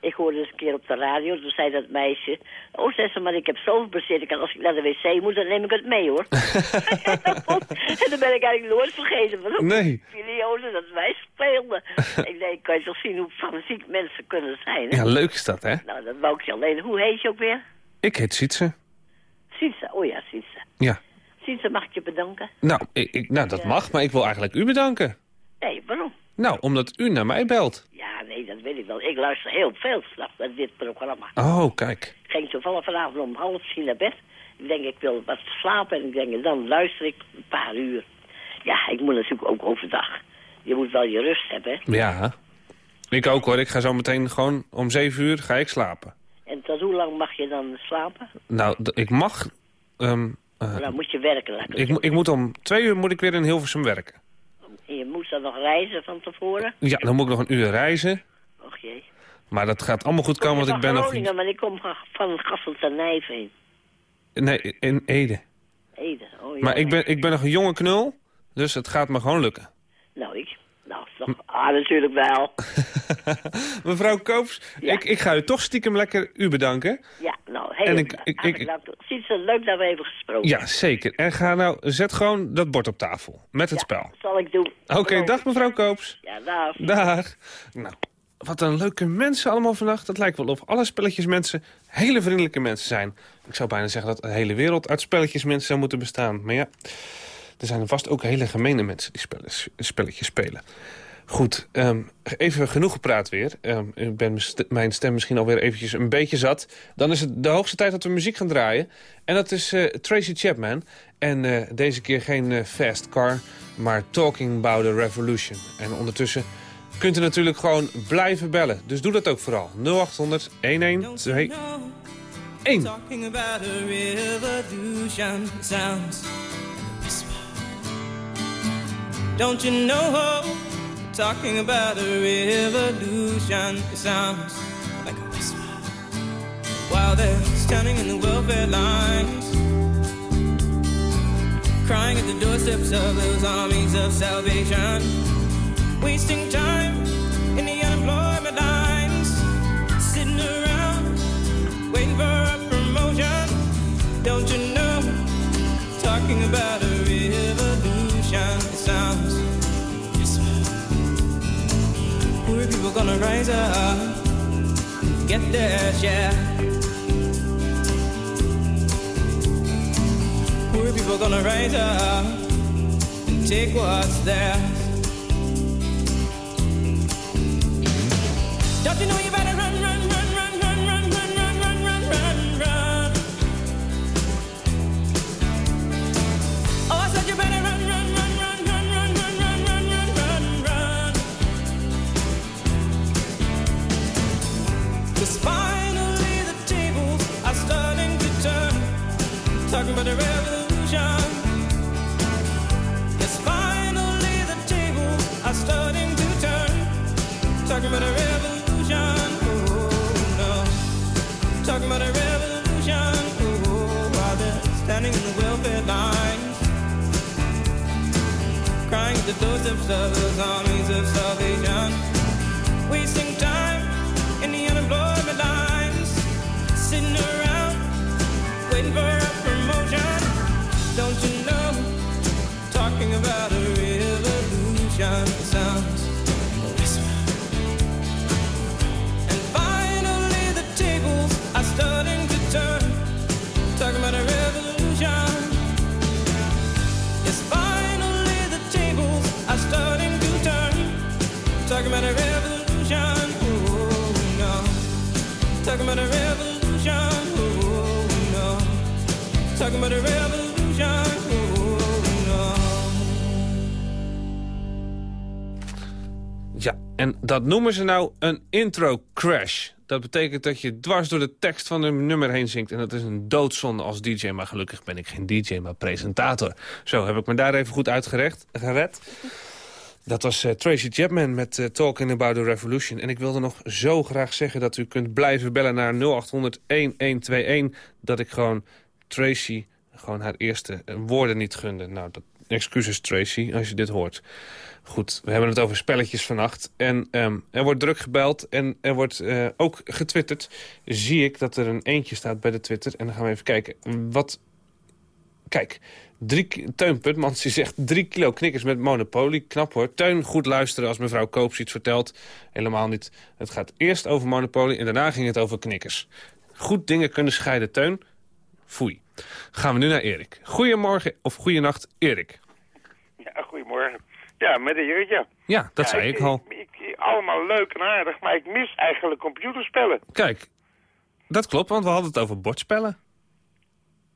Ik, hoorde eens een keer op de radio, toen zei dat meisje... Oh, zei ze, maar ik heb zoveel. Ik als ik naar de wc moet, dan neem ik het mee, hoor. en dan ben ik eigenlijk nooit vergeten. van Nee. periode dat wij speelden. ik denk, kan je toch zien hoe fanatiek mensen kunnen zijn, hè? Ja, leuk is dat, hè? Nou, dat wou ik je alleen. Hoe heet je ook weer? Ik heet Sietse. Sietse. Oh ja, Sietse. Ja. Sietse, mag ik je bedanken? Nou, ik, ik- nou, dat mag, maar ik wil eigenlijk u bedanken. Nee, waarom? Nou, omdat u naar mij belt. Ja, nee, dat weet ik wel. Ik luister heel veel s'nachts naar dit programma. Oh, kijk. Ik ging toevallig vanavond om half tien naar bed. Ik denk, ik wil wat slapen. En ik denk, dan luister ik een paar uur. Ja, ik moet natuurlijk ook overdag. Je moet wel je rust hebben. Ja. Ik ook hoor, ik ga zo meteen gewoon om zeven uur ga ik slapen. En tot hoe lang mag je dan slapen? Nou, ik mag... eh, dan moet je werken. laat ik ik, mo- ik moet om twee uur moet ik weer in Hilversum werken. En je moet dan nog reizen van tevoren. Ja, dan moet ik nog een uur reizen. Maar dat gaat allemaal goed komen, want ik ben nog... Groningen, maar ik kom van- van Gassel ten Nijveen. Nee, in Ede. Ede. Oh, ja, Maar ik ben, ik ben nog een jonge knul, dus het gaat me gewoon lukken. Nou, ik... Nou, toch... Ah, natuurlijk wel. Mevrouw Koops, ik, ik ga u toch stiekem lekker u bedanken. Ja, nou, heel En ik- ik- ik-. Ziet ze leuk dat we even gesproken Ja, zeker. En ga nou, zet gewoon dat bord op tafel. Met het spel. zal ik doen. Oké, dag mevrouw Koops. Ja, dag. Dag. Nou, wat een leuke mensen allemaal vannacht. Het lijkt wel of alle spelletjesmensen hele vriendelijke mensen zijn. Ik zou bijna zeggen dat de hele wereld uit spelletjesmensen zou moeten bestaan. Maar ja, er zijn vast ook hele gemene mensen die spelles- spelletjes spelen. Goed, ehm, even genoeg gepraat weer. Ehm, ik ben mijn st- mijn stem misschien alweer eventjes een beetje zat. Dan is het de hoogste tijd dat we muziek gaan draaien. En dat is eh, Tracy Chapman. En eh, deze keer geen eh, Fast Car, maar Talking About a Revolution. En ondertussen kunt u natuurlijk gewoon blijven bellen. Dus doe dat ook vooral. 0800 1121. Talking about a revolution sounds whisper. Don't you know? Talking about a revolution sounds like a whisper. While they're standing in the welfare lines, crying at the doorsteps of those armies of salvation, wasting time in the unemployment lines, sitting around waiting for a promotion. Don't you know? Talking about a revolution sounds. Poor people gonna rise up, and get their share. Poor people gonna rise up and take what's theirs. Don't you know you better run, run, standing in the welfare lines. Crying at the doorsteps of those armies of salvation. Wasting time in the unemployment lines. Sitting around waiting for a promotion. Don't you know? Talking about a revolution sounds about a revolution. Oh no. Talking about a revolution. Oh no. Ja, En dat noemen ze nou een intro crash. Dat betekent dat je dwars door de tekst van een nummer heen zingt. En dat is een doodzonde als DJ. Maar gelukkig ben ik geen DJ, maar presentator. Zo, heb ik me daar even goed uitgerecht, gered. Dat was eh, Tracy Chapman met eh, Talking About the Revolution. En ik wilde nog zo graag zeggen dat u kunt blijven bellen naar 0800-1121... dat ik gewoon Tracy gewoon haar eerste eh, woorden niet gunde. Nou, dat, excuses Tracy, als je dit hoort. Goed, we hebben het over spelletjes vannacht. En ehm, er wordt druk gebeld en er wordt ook getwitterd. Zie ik dat er een eentje staat bij de Twitter. En dan gaan we even kijken. Wat... Kijk, drie, Teun Putmans die zegt drie kilo knikkers met Monopoly. Knap hoor. Teun, goed luisteren als mevrouw Koops iets vertelt. Helemaal niet. Het gaat eerst over Monopoly en daarna ging het over knikkers. Goed dingen kunnen scheiden, Teun. Foei. Gaan we nu naar Erik. Goedemorgen of goeienacht, Erik. Ja, goedemorgen. Ja, met Erik, ja. Ja, dat Ja, zei ik al. Ik, ik- allemaal leuk en aardig, maar ik mis eigenlijk computerspellen. Kijk, dat klopt, want we hadden het over bordspellen.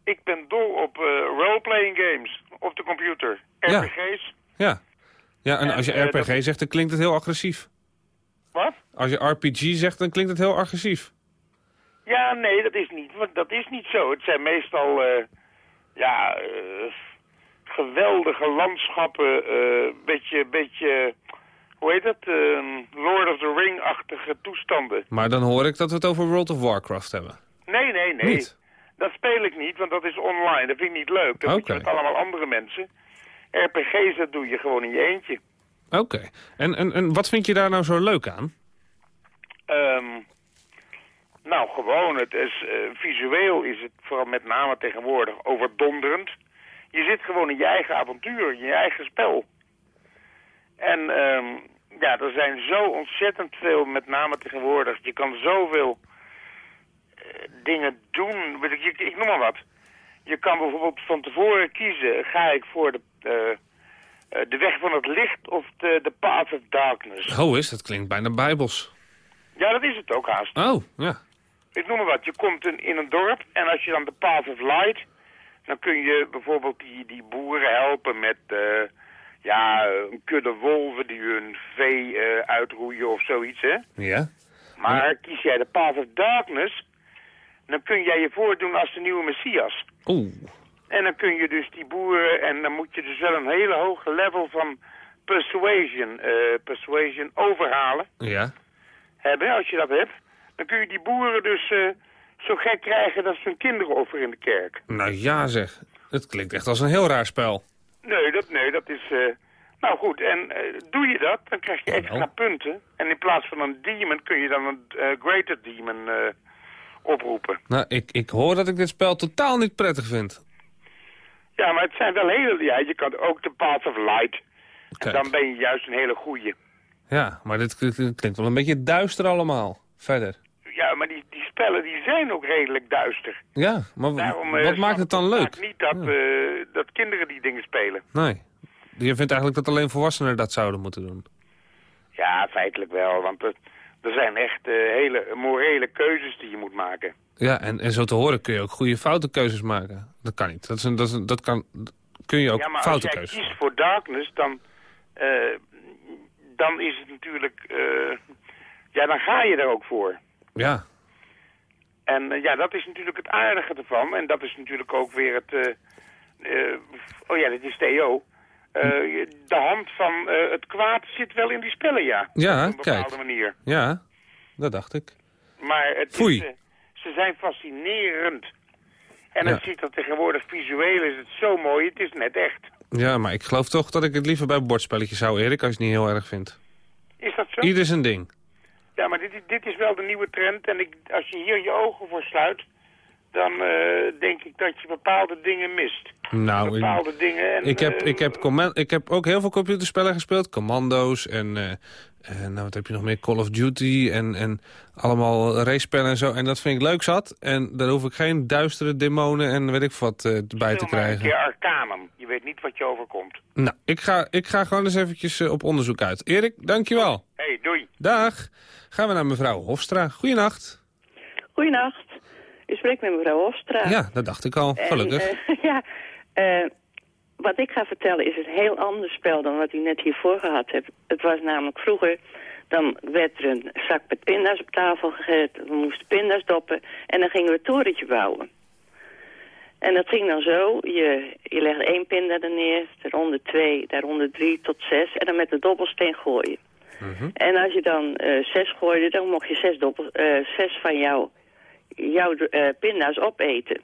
Ik ben dol op eh roleplaying games op de computer. Ja. RPG's. Ja. Ja, en En, als je eh, RPG dat- zegt, dan klinkt het heel agressief. Wat? Als je RPG zegt, dan klinkt het heel agressief. Ja, nee, dat is niet, want dat is niet zo. Het zijn meestal, eh, ja, geweldige landschappen, beetje, beetje, hoe heet dat, Eh, Lord of the Ring-achtige toestanden. Maar dan hoor ik dat we het over World of Warcraft hebben. Nee, nee, nee. Niet? Dat speel ik niet, want dat is online. Dat vind ik niet leuk. Dat moet je Oké. met allemaal andere mensen. RPG's, dat doe je gewoon in je eentje. Oké. En, en, en wat vind je daar nou zo leuk aan? Ehm, nou, gewoon. Het is, eh, visueel is het vooral met name tegenwoordig overdonderend. Je zit gewoon in je eigen avontuur, in je eigen spel. En ehm, ja, er zijn zo ontzettend veel, met name tegenwoordig. Je kan zoveel dingen doen. Weet Ik, ik, ik noem maar wat. Je kan bijvoorbeeld van tevoren kiezen, ga ik voor de, eh, eh, de weg van het licht of de, de path of darkness. Oh is, dat klinkt bijna bijbels. Ja, dat is het ook haast. Oh, ja. Ik noem maar wat. Je komt in, in een dorp en als je dan de Path of Light... dan kun je bijvoorbeeld die, die boeren helpen met... eh, ja, een kudde wolven die hun vee uitroeien of zoiets, hè. Ja? Maar kies jij de Path of Darkness... dan kun jij je voordoen als de nieuwe Messias. Oeh. En dan kun je dus die boeren... en dan moet je dus wel een hele hoge level van persuasion, eh, persuasion overhalen Ja. hebben, als je dat hebt, dan kun je die boeren dus eh, zo gek krijgen dat ze hun kinderen offeren in de kerk. Nou ja zeg. Het klinkt echt als een heel raar spel. Nee, dat, nee, dat is... eh, nou goed, en doe je dat, dan krijg je extra Jawel. punten. En in plaats van een demon kun je dan een greater demon oproepen. Nou, ik, ik hoor dat ik dit spel totaal niet prettig vind. Ja, maar het zijn wel hele... Ja, je kan ook de Path of Light. En Kijk. dan ben je juist een hele goeie. Ja, maar dit klinkt wel een beetje duister allemaal. Verder. Ja, maar die, die spellen die zijn ook redelijk duister. Ja, maar w- Daarom, eh, wat maakt het dan leuk? vaak niet dat, eh, dat kinderen die dingen spelen. Nee. Je vindt eigenlijk dat alleen volwassenen dat zouden moeten doen. Ja, feitelijk wel, want er, er zijn echt eh, hele morele keuzes die je moet maken. Ja, en, en zo te horen kun je ook goede foute keuzes maken. Dat kan niet. Dat, is een, dat, is een, dat kan, kun je ook ja, maar als foute jij keuzes kiest voor darkness, dan, eh, dan is het natuurlijk... eh, ja, dan ga je er ook voor. Ja, En ja, dat is natuurlijk het aardige ervan. En dat is natuurlijk ook weer het... oh ja, dit is Theo. Eh, de hand van eh, het kwaad zit wel in die spellen, ja. Ja, Op een bepaalde kijk. manier. ja, dat dacht ik. Maar het Foei. is, eh, ze zijn fascinerend. En Ja. het ziet er tegenwoordig visueel is het zo mooi. Het is net echt. Ja, maar ik geloof toch dat ik het liever bij bordspelletjes zou, Erik, als je het niet heel erg vindt. Is dat zo? Ieder zijn ding. Ja, maar dit, is- dit is wel de nieuwe trend. En ik, als je hier je ogen voor sluit, dan eh, denk ik dat je bepaalde dingen mist. Nou, ik, Bepaalde dingen. En, ik, heb, eh, ik, heb command, ik heb ook heel veel computerspellen gespeeld. Commando's en, eh, eh, nou, wat heb je nog meer? Call of Duty en, en allemaal racespellen en zo. En dat vind ik leuk zat. En daar hoef ik geen duistere demonen en weet ik wat eh, bij te maar een krijgen. keer Arcanum. Je weet niet wat je overkomt. Nou, ik ga, ik ga gewoon eens eventjes op onderzoek uit. Erik, dankjewel. Hey, doei. Dag. Gaan we naar mevrouw Hofstra. Goeienacht. Goedenacht. U spreekt met mevrouw Hofstra. Ja, dat dacht ik al. Gelukkig. En, eh, ja, eh, wat ik ga vertellen is een heel ander spel dan wat u net hiervoor gehad hebt. Het was namelijk vroeger, Dan werd er een zak met pinda's op tafel gezet. We moesten pinda's doppen. En dan gingen we het torentje bouwen. En dat ging dan zo. Je, je legde één pinda er neer, daaronder twee, daaronder drie tot zes. En dan met de dobbelsteen gooien. En als je dan eh, zes gooide, dan mocht je zes, dobbel, zes van jou, jouw eh, pinda's opeten.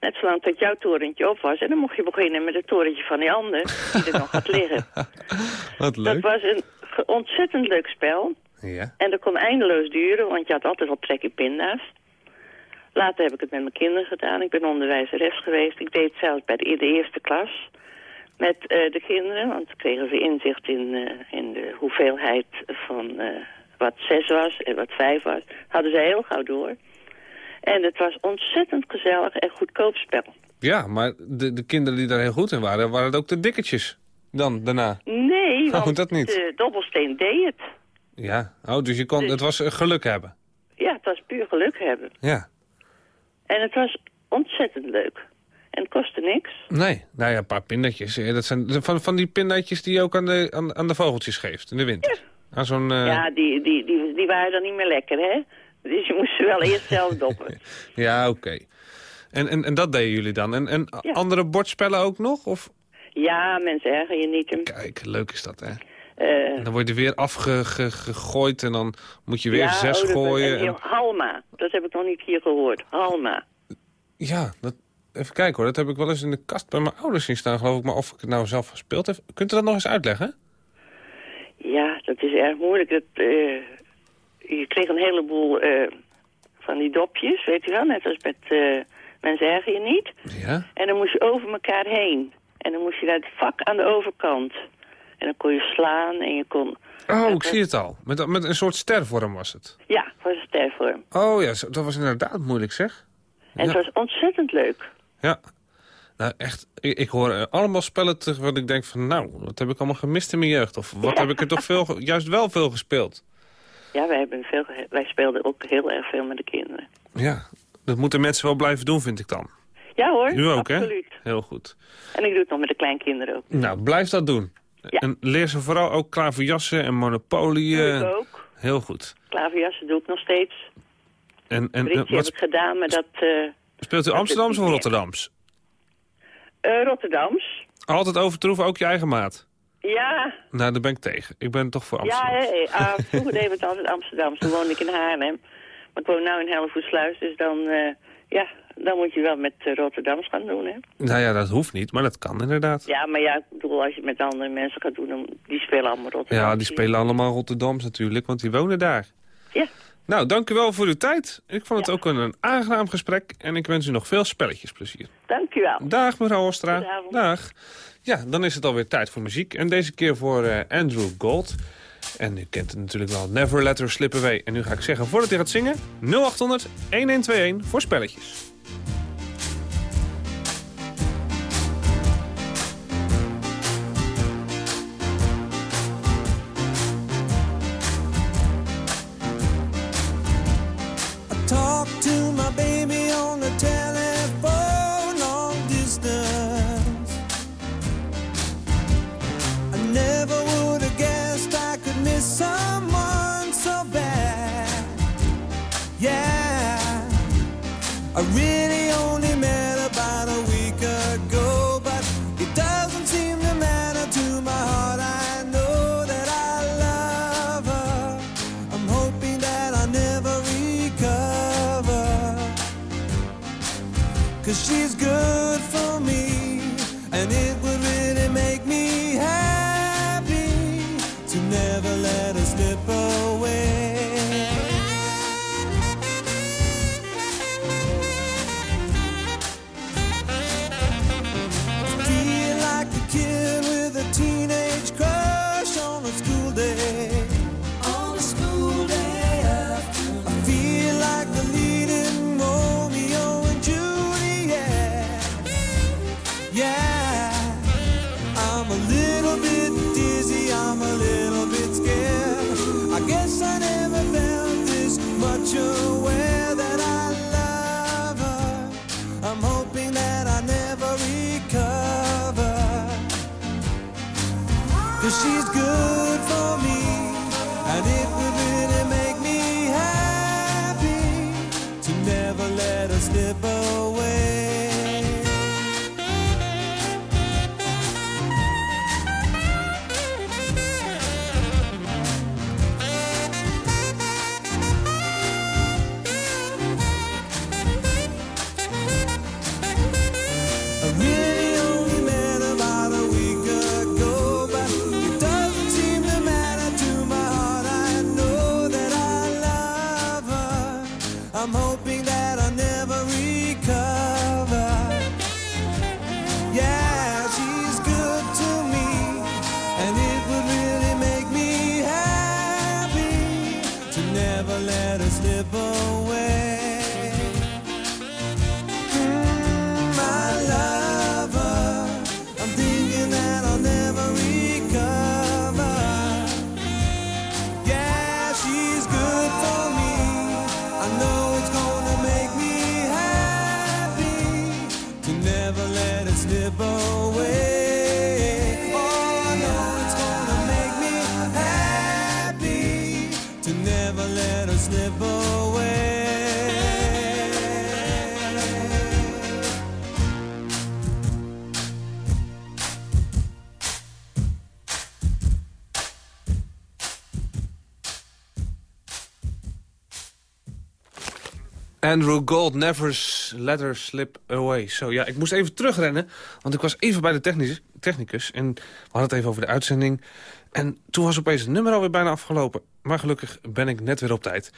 Net zolang tot jouw torentje op was. En dan mocht je beginnen met het torentje van die ander, die er nog gaat liggen. Wat Dat leuk. was een ontzettend leuk spel. Ja. En dat kon eindeloos duren, want je had altijd wel trek in pinda's. Later heb ik het met mijn kinderen gedaan. Ik ben onderwijzeres geweest. Ik deed het zelfs bij de, eerste klas met eh, de kinderen. Want dan kregen ze inzicht in, eh, in de hoeveelheid van wat zes was en wat vijf was. Hadden ze heel gauw door. En het was ontzettend gezellig en goedkoop spel. Ja, maar de, de kinderen die daar heel goed in waren, waren het ook de dikketjes. Dan, daarna. Nee, Oh, want dat niet. de dobbelsteen deed het. Ja. Oh, dus je kon, het was eh, geluk hebben. Ja, het was puur geluk hebben. Ja. En het was ontzettend leuk. En het kostte niks. Nee, nou ja, een paar pindatjes. eh, Dat zijn van, van die pindatjes die je ook aan de, aan, aan de vogeltjes geeft in de winter. Aan zo'n... eh, Ja, die, die, die, die waren dan niet meer lekker, hè? Dus je moest ze wel eerst zelf doppen. Ja, oké. En, en, en dat deden jullie dan? En, en Ja. andere bordspellen ook nog? Of... Ja, mensen erger je niet. Hem. Kijk, leuk is dat, hè? Eh, dan word je weer afgegooid en dan moet je weer ja, zes oh, gooien. en- Halma, dat heb ik nog niet hier gehoord. Halma. Ja, dat... even kijken hoor. Dat heb ik wel eens in de kast bij mijn ouders zien staan, geloof ik. Maar of ik het nou zelf gespeeld heb... Kunt u dat nog eens uitleggen? Ja, dat is erg moeilijk. Dat, eh, je kreeg een heleboel eh, van die dopjes, weet u wel. Net als met eh, mensen erger je niet. Ja? En dan moest je over elkaar heen. En dan moest je naar het vak aan de overkant. En dan kon je slaan en je kon... Oh, ik zie het al. Met, met een soort stervorm was het. Ja, het was een stervorm. Oh ja, dat was inderdaad moeilijk zeg. En het was ontzettend leuk. Ja. Nou, echt, ik, ik hoor eh, allemaal spellen terug wat ik denk van... nou, wat heb ik allemaal gemist in mijn jeugd? Of wat heb ik er toch veel, juist wel veel gespeeld? Ja, wij, hebben veel, wij speelden ook heel erg veel met de kinderen. Ja, dat moeten mensen wel blijven doen, vind ik dan. Ja hoor, U ook, absoluut. hè? Heel goed. En ik doe het nog met de kleinkinderen ook. Nou, blijf dat doen. En leer ze vooral ook klaverjassen en monopolie. Doe ik ook. Heel goed. Klaverjassen doe ik nog steeds. En, en, en heb wat ik gedaan, maar dat... eh, speelt u Amsterdams of Rotterdams? Eh, Rotterdams. Altijd overtroeven, ook je eigen maat. Ja, Nou, daar ben ik tegen. Ik ben toch voor ja Amsterdam. hè, hè. Ah, vroeger deden we het altijd Amsterdam. Toen woonde ik in Haarlem. Maar ik woon nu in Hellevoetsluis, dus dan... eh, ja, dan moet je wel met eh, Rotterdams gaan doen, hè. Nou ja, dat hoeft niet, maar dat kan inderdaad. Ja, maar ja, ik bedoel, als je het met andere mensen gaat doen, dan, die spelen allemaal Rotterdam. Ja, die spelen allemaal Rotterdams natuurlijk, want die wonen daar. Ja. Nou, dank u wel voor uw tijd. Ik vond het ook een, een aangenaam gesprek en ik wens u nog veel spelletjesplezier. Dank u wel. Dag mevrouw Ostra. Dag. Ja, dan is het alweer tijd voor muziek. En deze keer voor eh, Andrew Gold. En u kent het natuurlijk wel, Never Let Her Slip Away. En nu ga ik zeggen, voordat hij gaat zingen, 0800 1121 voor spelletjes. Really Andrew Gold, Never s- Let Her Slip Away. Zo, ja, ik moest even terugrennen, want ik was even bij de technicus, technicus... en we hadden het even over de uitzending. En toen was opeens het nummer alweer bijna afgelopen. Maar gelukkig ben ik net weer op tijd.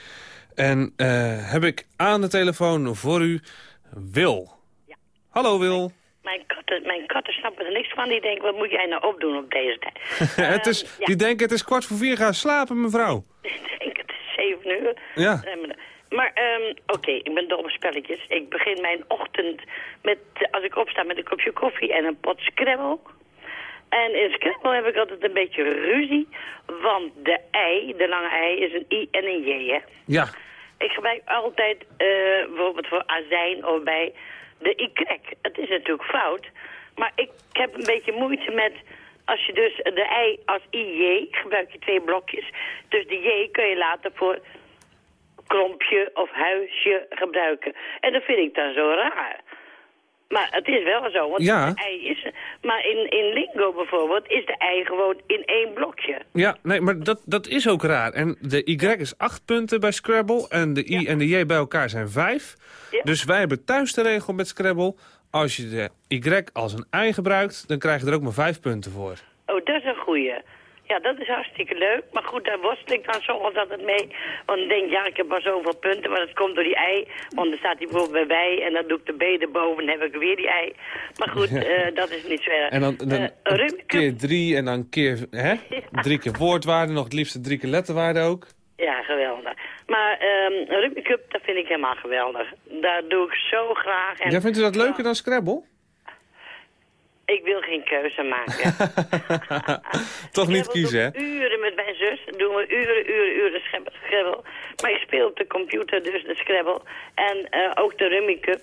En eh, heb ik aan de telefoon voor u Wil. Hallo Wil. Mijn katten, mijn katten snappen er niks van. Die denken, wat moet jij nou opdoen op deze tijd? het is, Ehm, ja. Die denken het is kwart voor vier, ga slapen mevrouw. Ik denk, het is zeven uur. Ja. Maar, ehm, oké, ik ben dol op spelletjes. Ik begin mijn ochtend met, als ik opsta met een kopje koffie en een pot Scrabble. En in Scrabble heb ik altijd een beetje ruzie. Want de ei, de lange ei, is een i en een j, hè. Ja. Ik gebruik altijd eh, bijvoorbeeld voor azijn of bij de y. Het is natuurlijk fout, maar ik heb een beetje moeite met... Als je dus de ei als ij gebruik je twee blokjes. Dus de j kun je later voor klompje of huisje gebruiken. En dat vind ik dan zo raar. Maar het is wel zo, want Ja. de ei is... Maar in, in lingo bijvoorbeeld is de ei gewoon in één blokje. Ja, nee, maar dat, dat is ook raar. En de Y is acht punten bij Scrabble en de I en de J bij elkaar zijn vijf. Dus wij hebben thuis de regel met Scrabble. Als je de Y als een ei gebruikt, dan krijg je er ook maar vijf punten voor. Oh, dat is een goeie. Ja, dat is hartstikke leuk. Maar goed, daar worstel ik dan soms altijd mee. Want ik denk, ja, ik heb maar zoveel punten, maar dat komt door die ei. Want dan staat hij bijvoorbeeld bij wij en dan doe ik de B erboven en dan heb ik weer die ei. Maar goed, eh, dat is niet zo erg. En dan, dan Eh, keer drie en dan keer, hè? Drie keer woordwaarde, nog het liefste drie keer letterwaarde ook. Ja, geweldig. Maar um, Rugby Cup, dat vind ik helemaal geweldig. Daar doe ik zo graag. En Ja, vindt u dat leuker dan Scrabble? Ik wil geen keuze maken. Toch niet kiezen, hè? Uren met mijn zus doen we uren, uren, uren Scrabble. Maar ik speel op de computer dus de Scrabble. En eh, ook de Rummy Cup.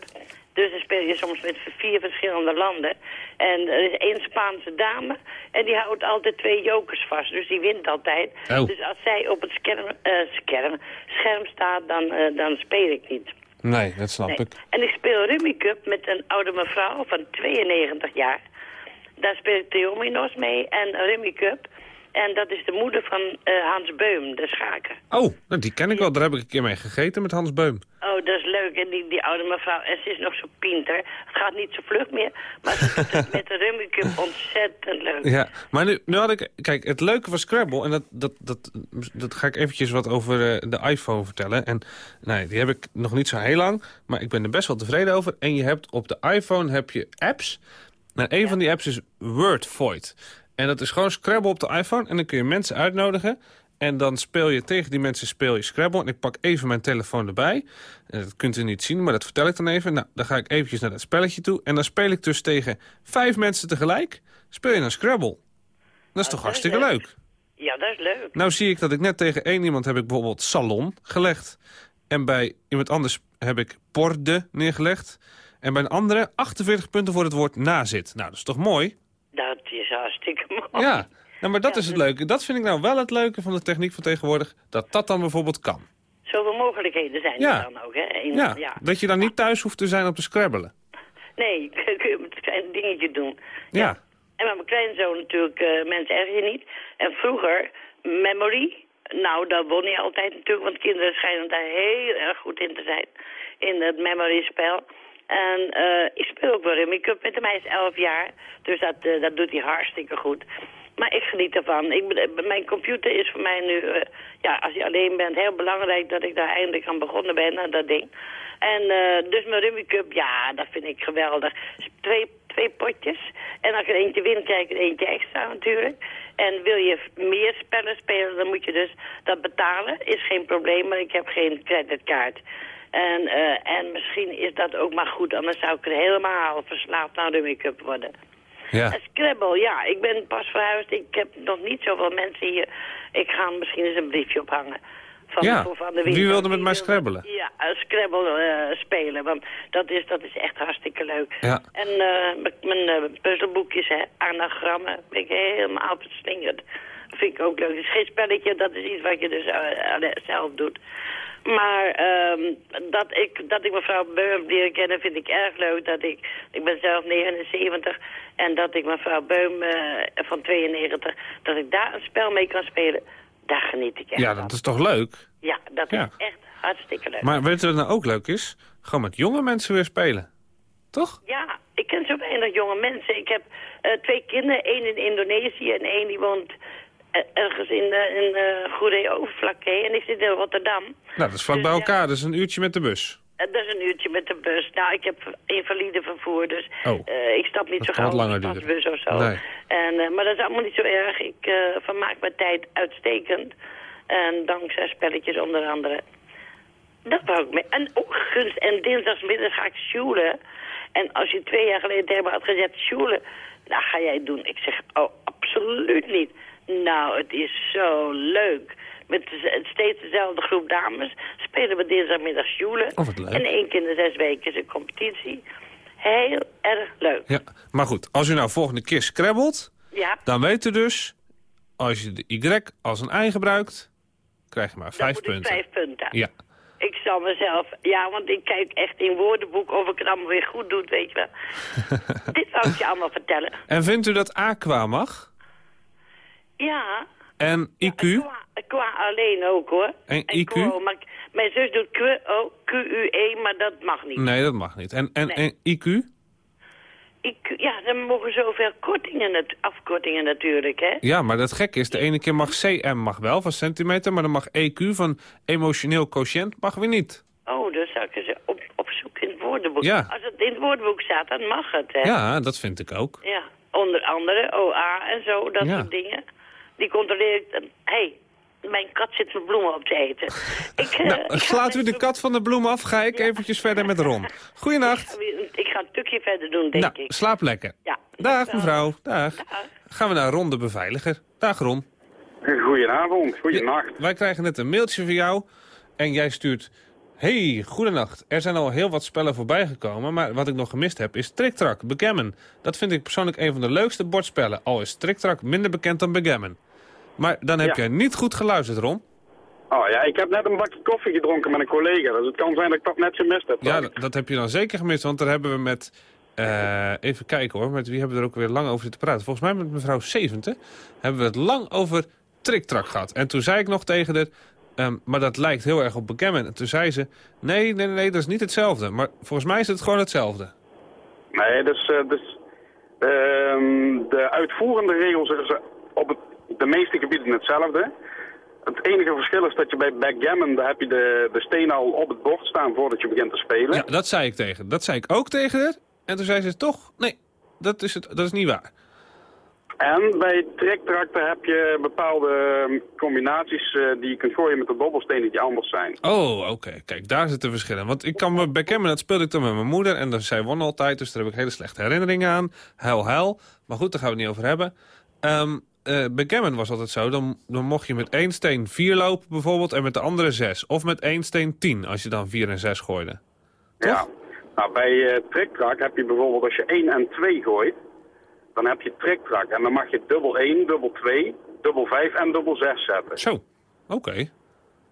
Dus dan speel je soms met vier verschillende landen. En er is één Spaanse dame. En die houdt altijd twee jokers vast. Dus die wint altijd. Oh. Dus als zij op het scherm, eh, scherm, scherm staat, dan, eh, dan speel ik niet. Nee, dat snap Nee. ik. En ik speel Rummy Cup met een oude mevrouw van 92 jaar. Daar speel ik Theominos mee en Rummy Cup. En dat is de moeder van eh, Hans Beum, de schaker. Oh, nou, die ken ik wel. Daar heb ik een keer mee gegeten met Hans Beum. Oh, dat is leuk. En die, die oude mevrouw, en ze is nog zo pinter. Het gaat niet zo vlug meer, maar ze doet het met de Rummy Cup ontzettend leuk. Ja, maar nu, nu had ik... Kijk, het leuke van Scrabble... en dat, dat, dat, dat ga ik eventjes wat over eh, de iPhone vertellen. En nee, die heb ik nog niet zo heel lang... maar ik ben er best wel tevreden over. En je hebt op de iPhone heb je apps. En een van die apps is WordVoid. En dat is gewoon Scrabble op de iPhone. En dan kun je mensen uitnodigen... En dan speel je tegen die mensen speel je Scrabble. En ik pak even mijn telefoon erbij. En dat kunt u niet zien, maar dat vertel ik dan even. Nou, dan ga ik eventjes naar dat spelletje toe. En dan speel ik dus tegen vijf mensen tegelijk. Speel je dan Scrabble. Dat is toch hartstikke leuk. leuk. Ja, dat is leuk. Nou zie ik dat ik net tegen één iemand heb ik bijvoorbeeld salon gelegd. En bij iemand anders heb ik porde neergelegd. En bij een andere 48 punten voor het woord nazit. Nou, dat is toch mooi? Dat is hartstikke mooi. Ja. Nou, maar dat is het leuke. Dat vind ik nou wel het leuke van de techniek van tegenwoordig. Dat dat dan bijvoorbeeld kan. Zoveel mogelijkheden zijn Ja. er dan ook, hè? Ja, ja. dat je dan niet thuis hoeft te zijn om te scrabbelen. Nee, kun je met een klein dingetje doen. Ja. En met mijn kleinzoon natuurlijk, eh, mensen erg je niet. En vroeger, memory, nou, dat won hij altijd natuurlijk, want kinderen schijnen daar heel erg goed in te zijn. In het memory-spel. En eh, ik speel ook wel Rummy Cup met hem, hij is 11 jaar. Dus dat, eh, dat doet hij hartstikke goed. Maar ik geniet ervan. Ik, mijn computer is voor mij nu, eh, ja, als je alleen bent, heel belangrijk dat ik daar eindelijk aan begonnen ben, aan dat ding. En dus mijn Rummy Cup, ja, dat vind ik geweldig. Twee, twee potjes. En als je eentje wint, krijg je eentje extra natuurlijk. En wil je meer spellen spelen, dan moet je dus dat betalen. Is geen probleem, maar ik heb geen creditkaart. En, eh, en misschien is dat ook maar goed, anders zou ik er helemaal verslaafd aan Rummy Cup worden. Ja. Scrabble, ja, ik ben pas verhuisd. Ik heb nog niet zoveel mensen hier. Ik ga misschien eens een briefje ophangen. Van, Ja, Van de wie wilde met mij scrabbelen? Ja, eh, Scrabble eh, spelen, want dat is, dat is echt hartstikke leuk. Ja. En mijn puzzelboekjes, hè, anagrammen, ben ik helemaal verslingerd. Dat vind ik ook leuk. Het is geen spelletje, dat is iets wat je dus zelf doet. Maar ehm, dat, ik, dat ik mevrouw Beum leren kennen vind ik erg leuk. Dat ik, ik ben zelf 79 en dat ik mevrouw Beum eh, van 92, dat ik daar een spel mee kan spelen, daar geniet ik echt Ja, van. dat is toch leuk? Ja, dat Ja. is echt hartstikke leuk. Maar weet je wat nou ook leuk is? Gewoon met jonge mensen weer spelen. Toch? Ja, ik ken zo weinig jonge mensen. Ik heb eh, twee kinderen, één in Indonesië en één die woont ergens in, uh, in uh, Goeree-Overflakke. En ik zit in Rotterdam. Nou, dat is vlak bij elkaar. Dat is een uurtje met de bus. En dat is een uurtje met de bus. Nou, ik heb invalide vervoer, dus Oh. eh, ik stap niet Dat zo gauw op de bus of zo. Nee. En, eh, maar dat is allemaal niet zo erg. Ik eh, vermaak mijn tijd uitstekend. En dankzij spelletjes onder andere. Dat wou ik mee. En ook gunst. En dinsdagsmiddag ga ik sjoelen. En als je twee jaar geleden tegen me had gezegd sjoelen, dan ga jij doen. Ik zeg, oh, absoluut niet. Nou, het is zo leuk. Met steeds dezelfde groep dames spelen we dinsdagmiddag sjoelen. Oh. En één keer in de zes weken is een competitie. Heel erg leuk. Ja. Maar goed, als u nou volgende keer scrabbelt, Ja, dan weet u dus... als je de Y als een I gebruikt, krijg je maar vijf punten. vijf punten. Ja. Ik zal mezelf... Ja, want ik kijk echt in woordenboek of ik het allemaal weer goed doe, weet je wel. Dit wou ik je allemaal vertellen. En vindt u dat aqua mag? Ja, En IQ? qua, qua alleen ook hoor. En IQ? maar mijn zus doet Q, oh, Q-U-E, maar dat mag niet. Nee, dat mag niet. En, en, Nee. en IQ? Ik, ja, dan mogen zoveel kortingen, afkortingen natuurlijk, hè. Ja, maar dat gekke is, de ene keer mag CM mag wel van centimeter... maar dan mag EQ van emotioneel quotient mag weer niet. Oh, dan zou ik eens op, opzoeken in het woordenboek. Ja. Als het in het woordenboek staat, dan mag het, hè. Ja, dat vind ik ook. Ja, onder andere OA en zo, dat Ja. soort dingen. Die controleer ik. dan. Hé, hey, mijn kat zit mijn bloemen op te eten. Ik, eh, Nou, ik slaat u de kat van de bloem af, ga ik eventjes verder met Ron. Goeienacht. Ik ga een stukje verder doen, denk Nou, ik. slaap lekker. Ja. Dag mevrouw, dag. Gaan we naar Ron de beveiliger. Dag Ron. Goedenavond, goedenacht. Wij krijgen net een mailtje van jou en jij stuurt... Hey, goedenacht. Er zijn al heel wat spellen voorbij gekomen, maar wat ik nog gemist heb is Trick-Track, Backgammon. Dat vind ik persoonlijk een van de leukste bordspellen, al is Trick-Track minder bekend dan Backgammon. Maar dan heb Ja. jij niet goed geluisterd, Ron. Oh ja, ik heb net een bakje koffie gedronken met een collega, dus het kan zijn dat ik dat net gemist heb. Ja, dat, dat heb je dan zeker gemist, want daar hebben we met... eh, even kijken hoor, met wie hebben we er ook weer lang over zitten praten. Volgens mij met mevrouw Zevente hebben we het lang over Trick-Track gehad. En toen zei ik nog tegen haar, ehm, maar dat lijkt heel erg op Backgammon. En toen zei ze, nee, nee, nee, dat is niet hetzelfde. Maar volgens mij is het gewoon hetzelfde. Nee, dus, eh, dus ehm, de uitvoerende regels zijn op het, de meeste gebieden hetzelfde. Het enige verschil is dat je bij backgammon, daar heb je de, de stenen al op het bord staan voordat je begint te spelen. Ja, dat zei ik tegen. Dat zei ik ook tegen haar. En toen zei ze toch, nee, dat is, het, dat is niet waar. En bij trick-track daar heb je bepaalde ehm, combinaties eh, die je kunt gooien met de dobbelstenen die anders zijn. Oh, oké. Kijk, daar zitten verschillen. Want ik kan me backgammon, dat speelde ik toen met mijn moeder. En dan, zij won altijd, dus daar heb ik hele slechte herinneringen aan. Huil, huil. Maar goed, daar gaan we het niet over hebben. Ehm eh, backgammon was altijd zo. Dan, dan mocht je met één steen vier lopen bijvoorbeeld en met de andere zes. Of met één steen tien, als je dan vier en zes gooide. Ja. Nou, bij eh trick-track heb je bijvoorbeeld als je 1 en 2 gooit, dan heb je trick-track. En dan mag je dubbel 1, dubbel 2, dubbel 5 en dubbel 6 zetten. Zo, oké.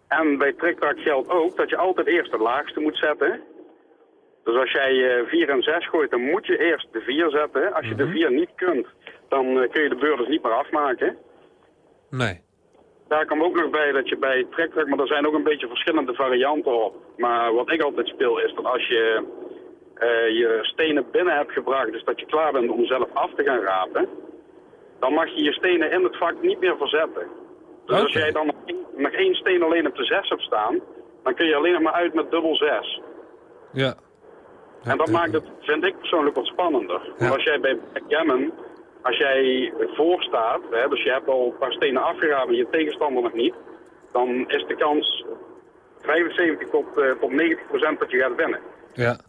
En bij trick-track geldt ook dat je altijd eerst de laagste moet zetten. Dus als jij 4 en 6 gooit, dan moet je eerst de 4 zetten. Als je de 4 niet kunt, dan eh, kun je de beurt dus niet meer afmaken. Nee. Daar komt ook nog bij dat je bij trektrek, maar er zijn ook een beetje verschillende varianten op. Maar wat ik altijd speel is dat als je eh, je stenen binnen hebt gebracht, dus dat je klaar bent om zelf af te gaan rapen, dan mag je je stenen in het vak niet meer verzetten. Dus als jij dan nog één, steen alleen op de 6 hebt staan, dan kun je alleen nog maar uit met dubbel 6. Ja. En dat maakt het, vind ik persoonlijk, wat spannender. Want als jij bij backgammon, als jij voor staat, hè, dus je hebt al een paar stenen afgerapen, je tegenstander nog niet, dan is de kans 75 tot, eh, tot 90 procent dat je gaat winnen. Ja.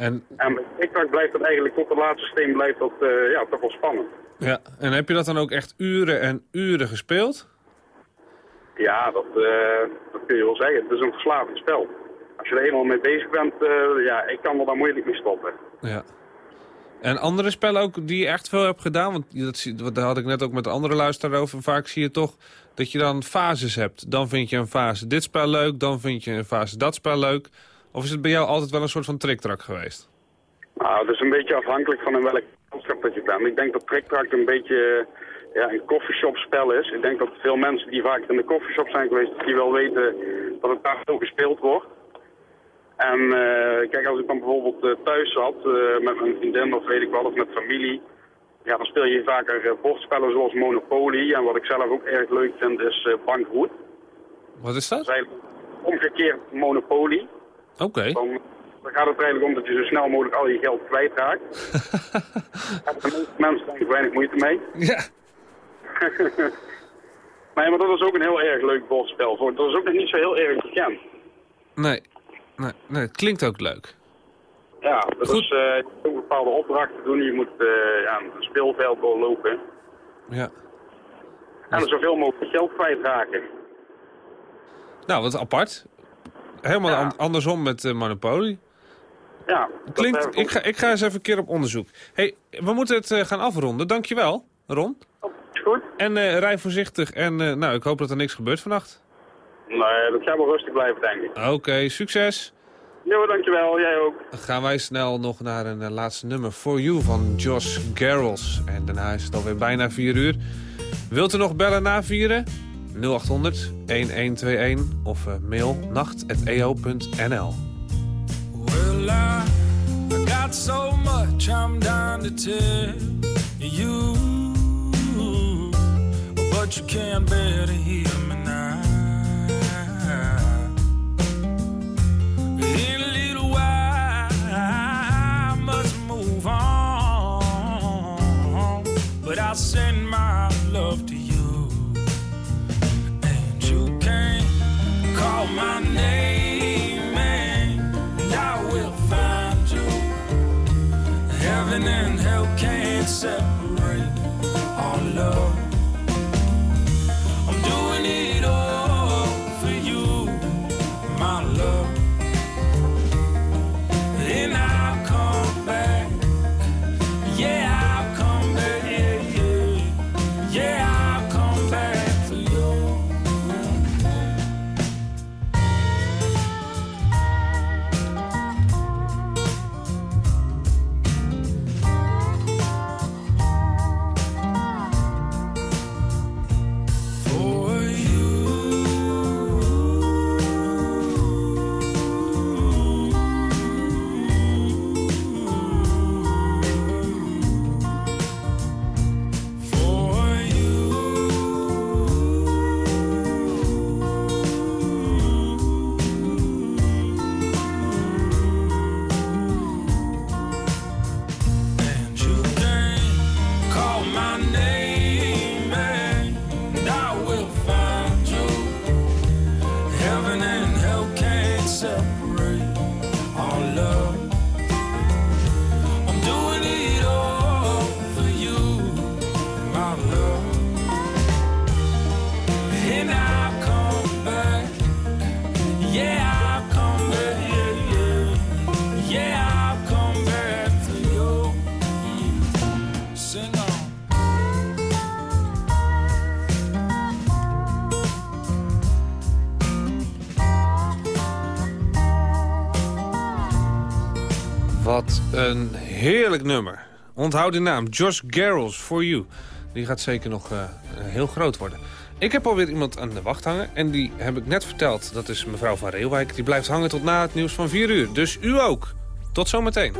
En, En TikTok blijft het eigenlijk tot de laatste steen blijft dat, eh, ja, toch wel spannend. ja. en heb je dat dan ook echt uren en uren gespeeld? Ja, dat, eh, dat kun je wel zeggen. Het is een verslavend spel. Als je er eenmaal mee bezig bent, eh, ja, ik kan er dan moeilijk mee stoppen. Ja. En andere spellen ook die je echt veel hebt gedaan? Want dat, daar had ik net ook met de andere luisteraar over. Vaak zie je toch dat je dan fases hebt. Dan vind je een fase dit spel leuk, dan vind je een fase dat spel leuk. Of is het bij jou altijd wel een soort van triktrak geweest? Nou, het is een beetje afhankelijk van in welk gezelschap dat je bent. Ik denk dat TrickTrack een beetje ja, een coffeeshop spel is. Ik denk dat veel mensen die vaak in de coffeeshop zijn geweest, die wel weten dat het daar veel gespeeld wordt. En eh, kijk, als ik dan bijvoorbeeld eh, thuis zat eh, met mijn vriendin of weet ik wat, of met familie, ja, dan speel je vaker bordspellen zoals Monopoly. En wat ik zelf ook erg leuk vind is Bankroet. Wat is dat? Dat omgekeerd Monopoly. Oké. Dan, dan gaat het er eigenlijk om dat je zo snel mogelijk al je geld kwijtraakt. Daar hebben de meeste mensen denk weinig moeite mee. Ja. nee, maar dat is ook een heel erg leuk bordspel. Voor- Dat is ook nog niet zo heel erg bekend. Nee. Nee, nee het klinkt ook leuk. Ja, dat is eh, je moet ook bepaalde opdrachten doen. Je moet eh, ja, een speelveld doorlopen. Ja. En er zoveel mogelijk geld kwijtraken. Nou, wat apart. Helemaal an- andersom met eh, Monopoly. Ja, Klinkt, ik, ga, ik ga eens even een keer op onderzoek. hey, we moeten het eh, gaan afronden. Dankjewel, Ron. goed. En eh, rij voorzichtig. En nou, ik hoop dat er niks gebeurt vannacht. Nee, dat gaat wel rustig blijven, denk ik. Oké, succes. Jo, dankjewel. Jij ook. Dan gaan wij snel nog naar een laatste nummer. For You van Josh Garrels. En daarna is het alweer bijna 4 uur. Wilt u nog bellen na vieren? 0800 1121 of eh, mail nacht.eo.nl Well, I, I got so much I'm down to tell you, but you can't bear hear me now. Call heerlijk nummer. Onthoud die naam, Josh Garrels, For You. Die gaat zeker nog eh, heel groot worden. Ik heb alweer iemand aan de wacht hangen. En die heb ik net verteld. Dat is mevrouw van Reeuwijk. Die blijft hangen tot na het nieuws van 4 uur. Dus u ook. Tot zometeen.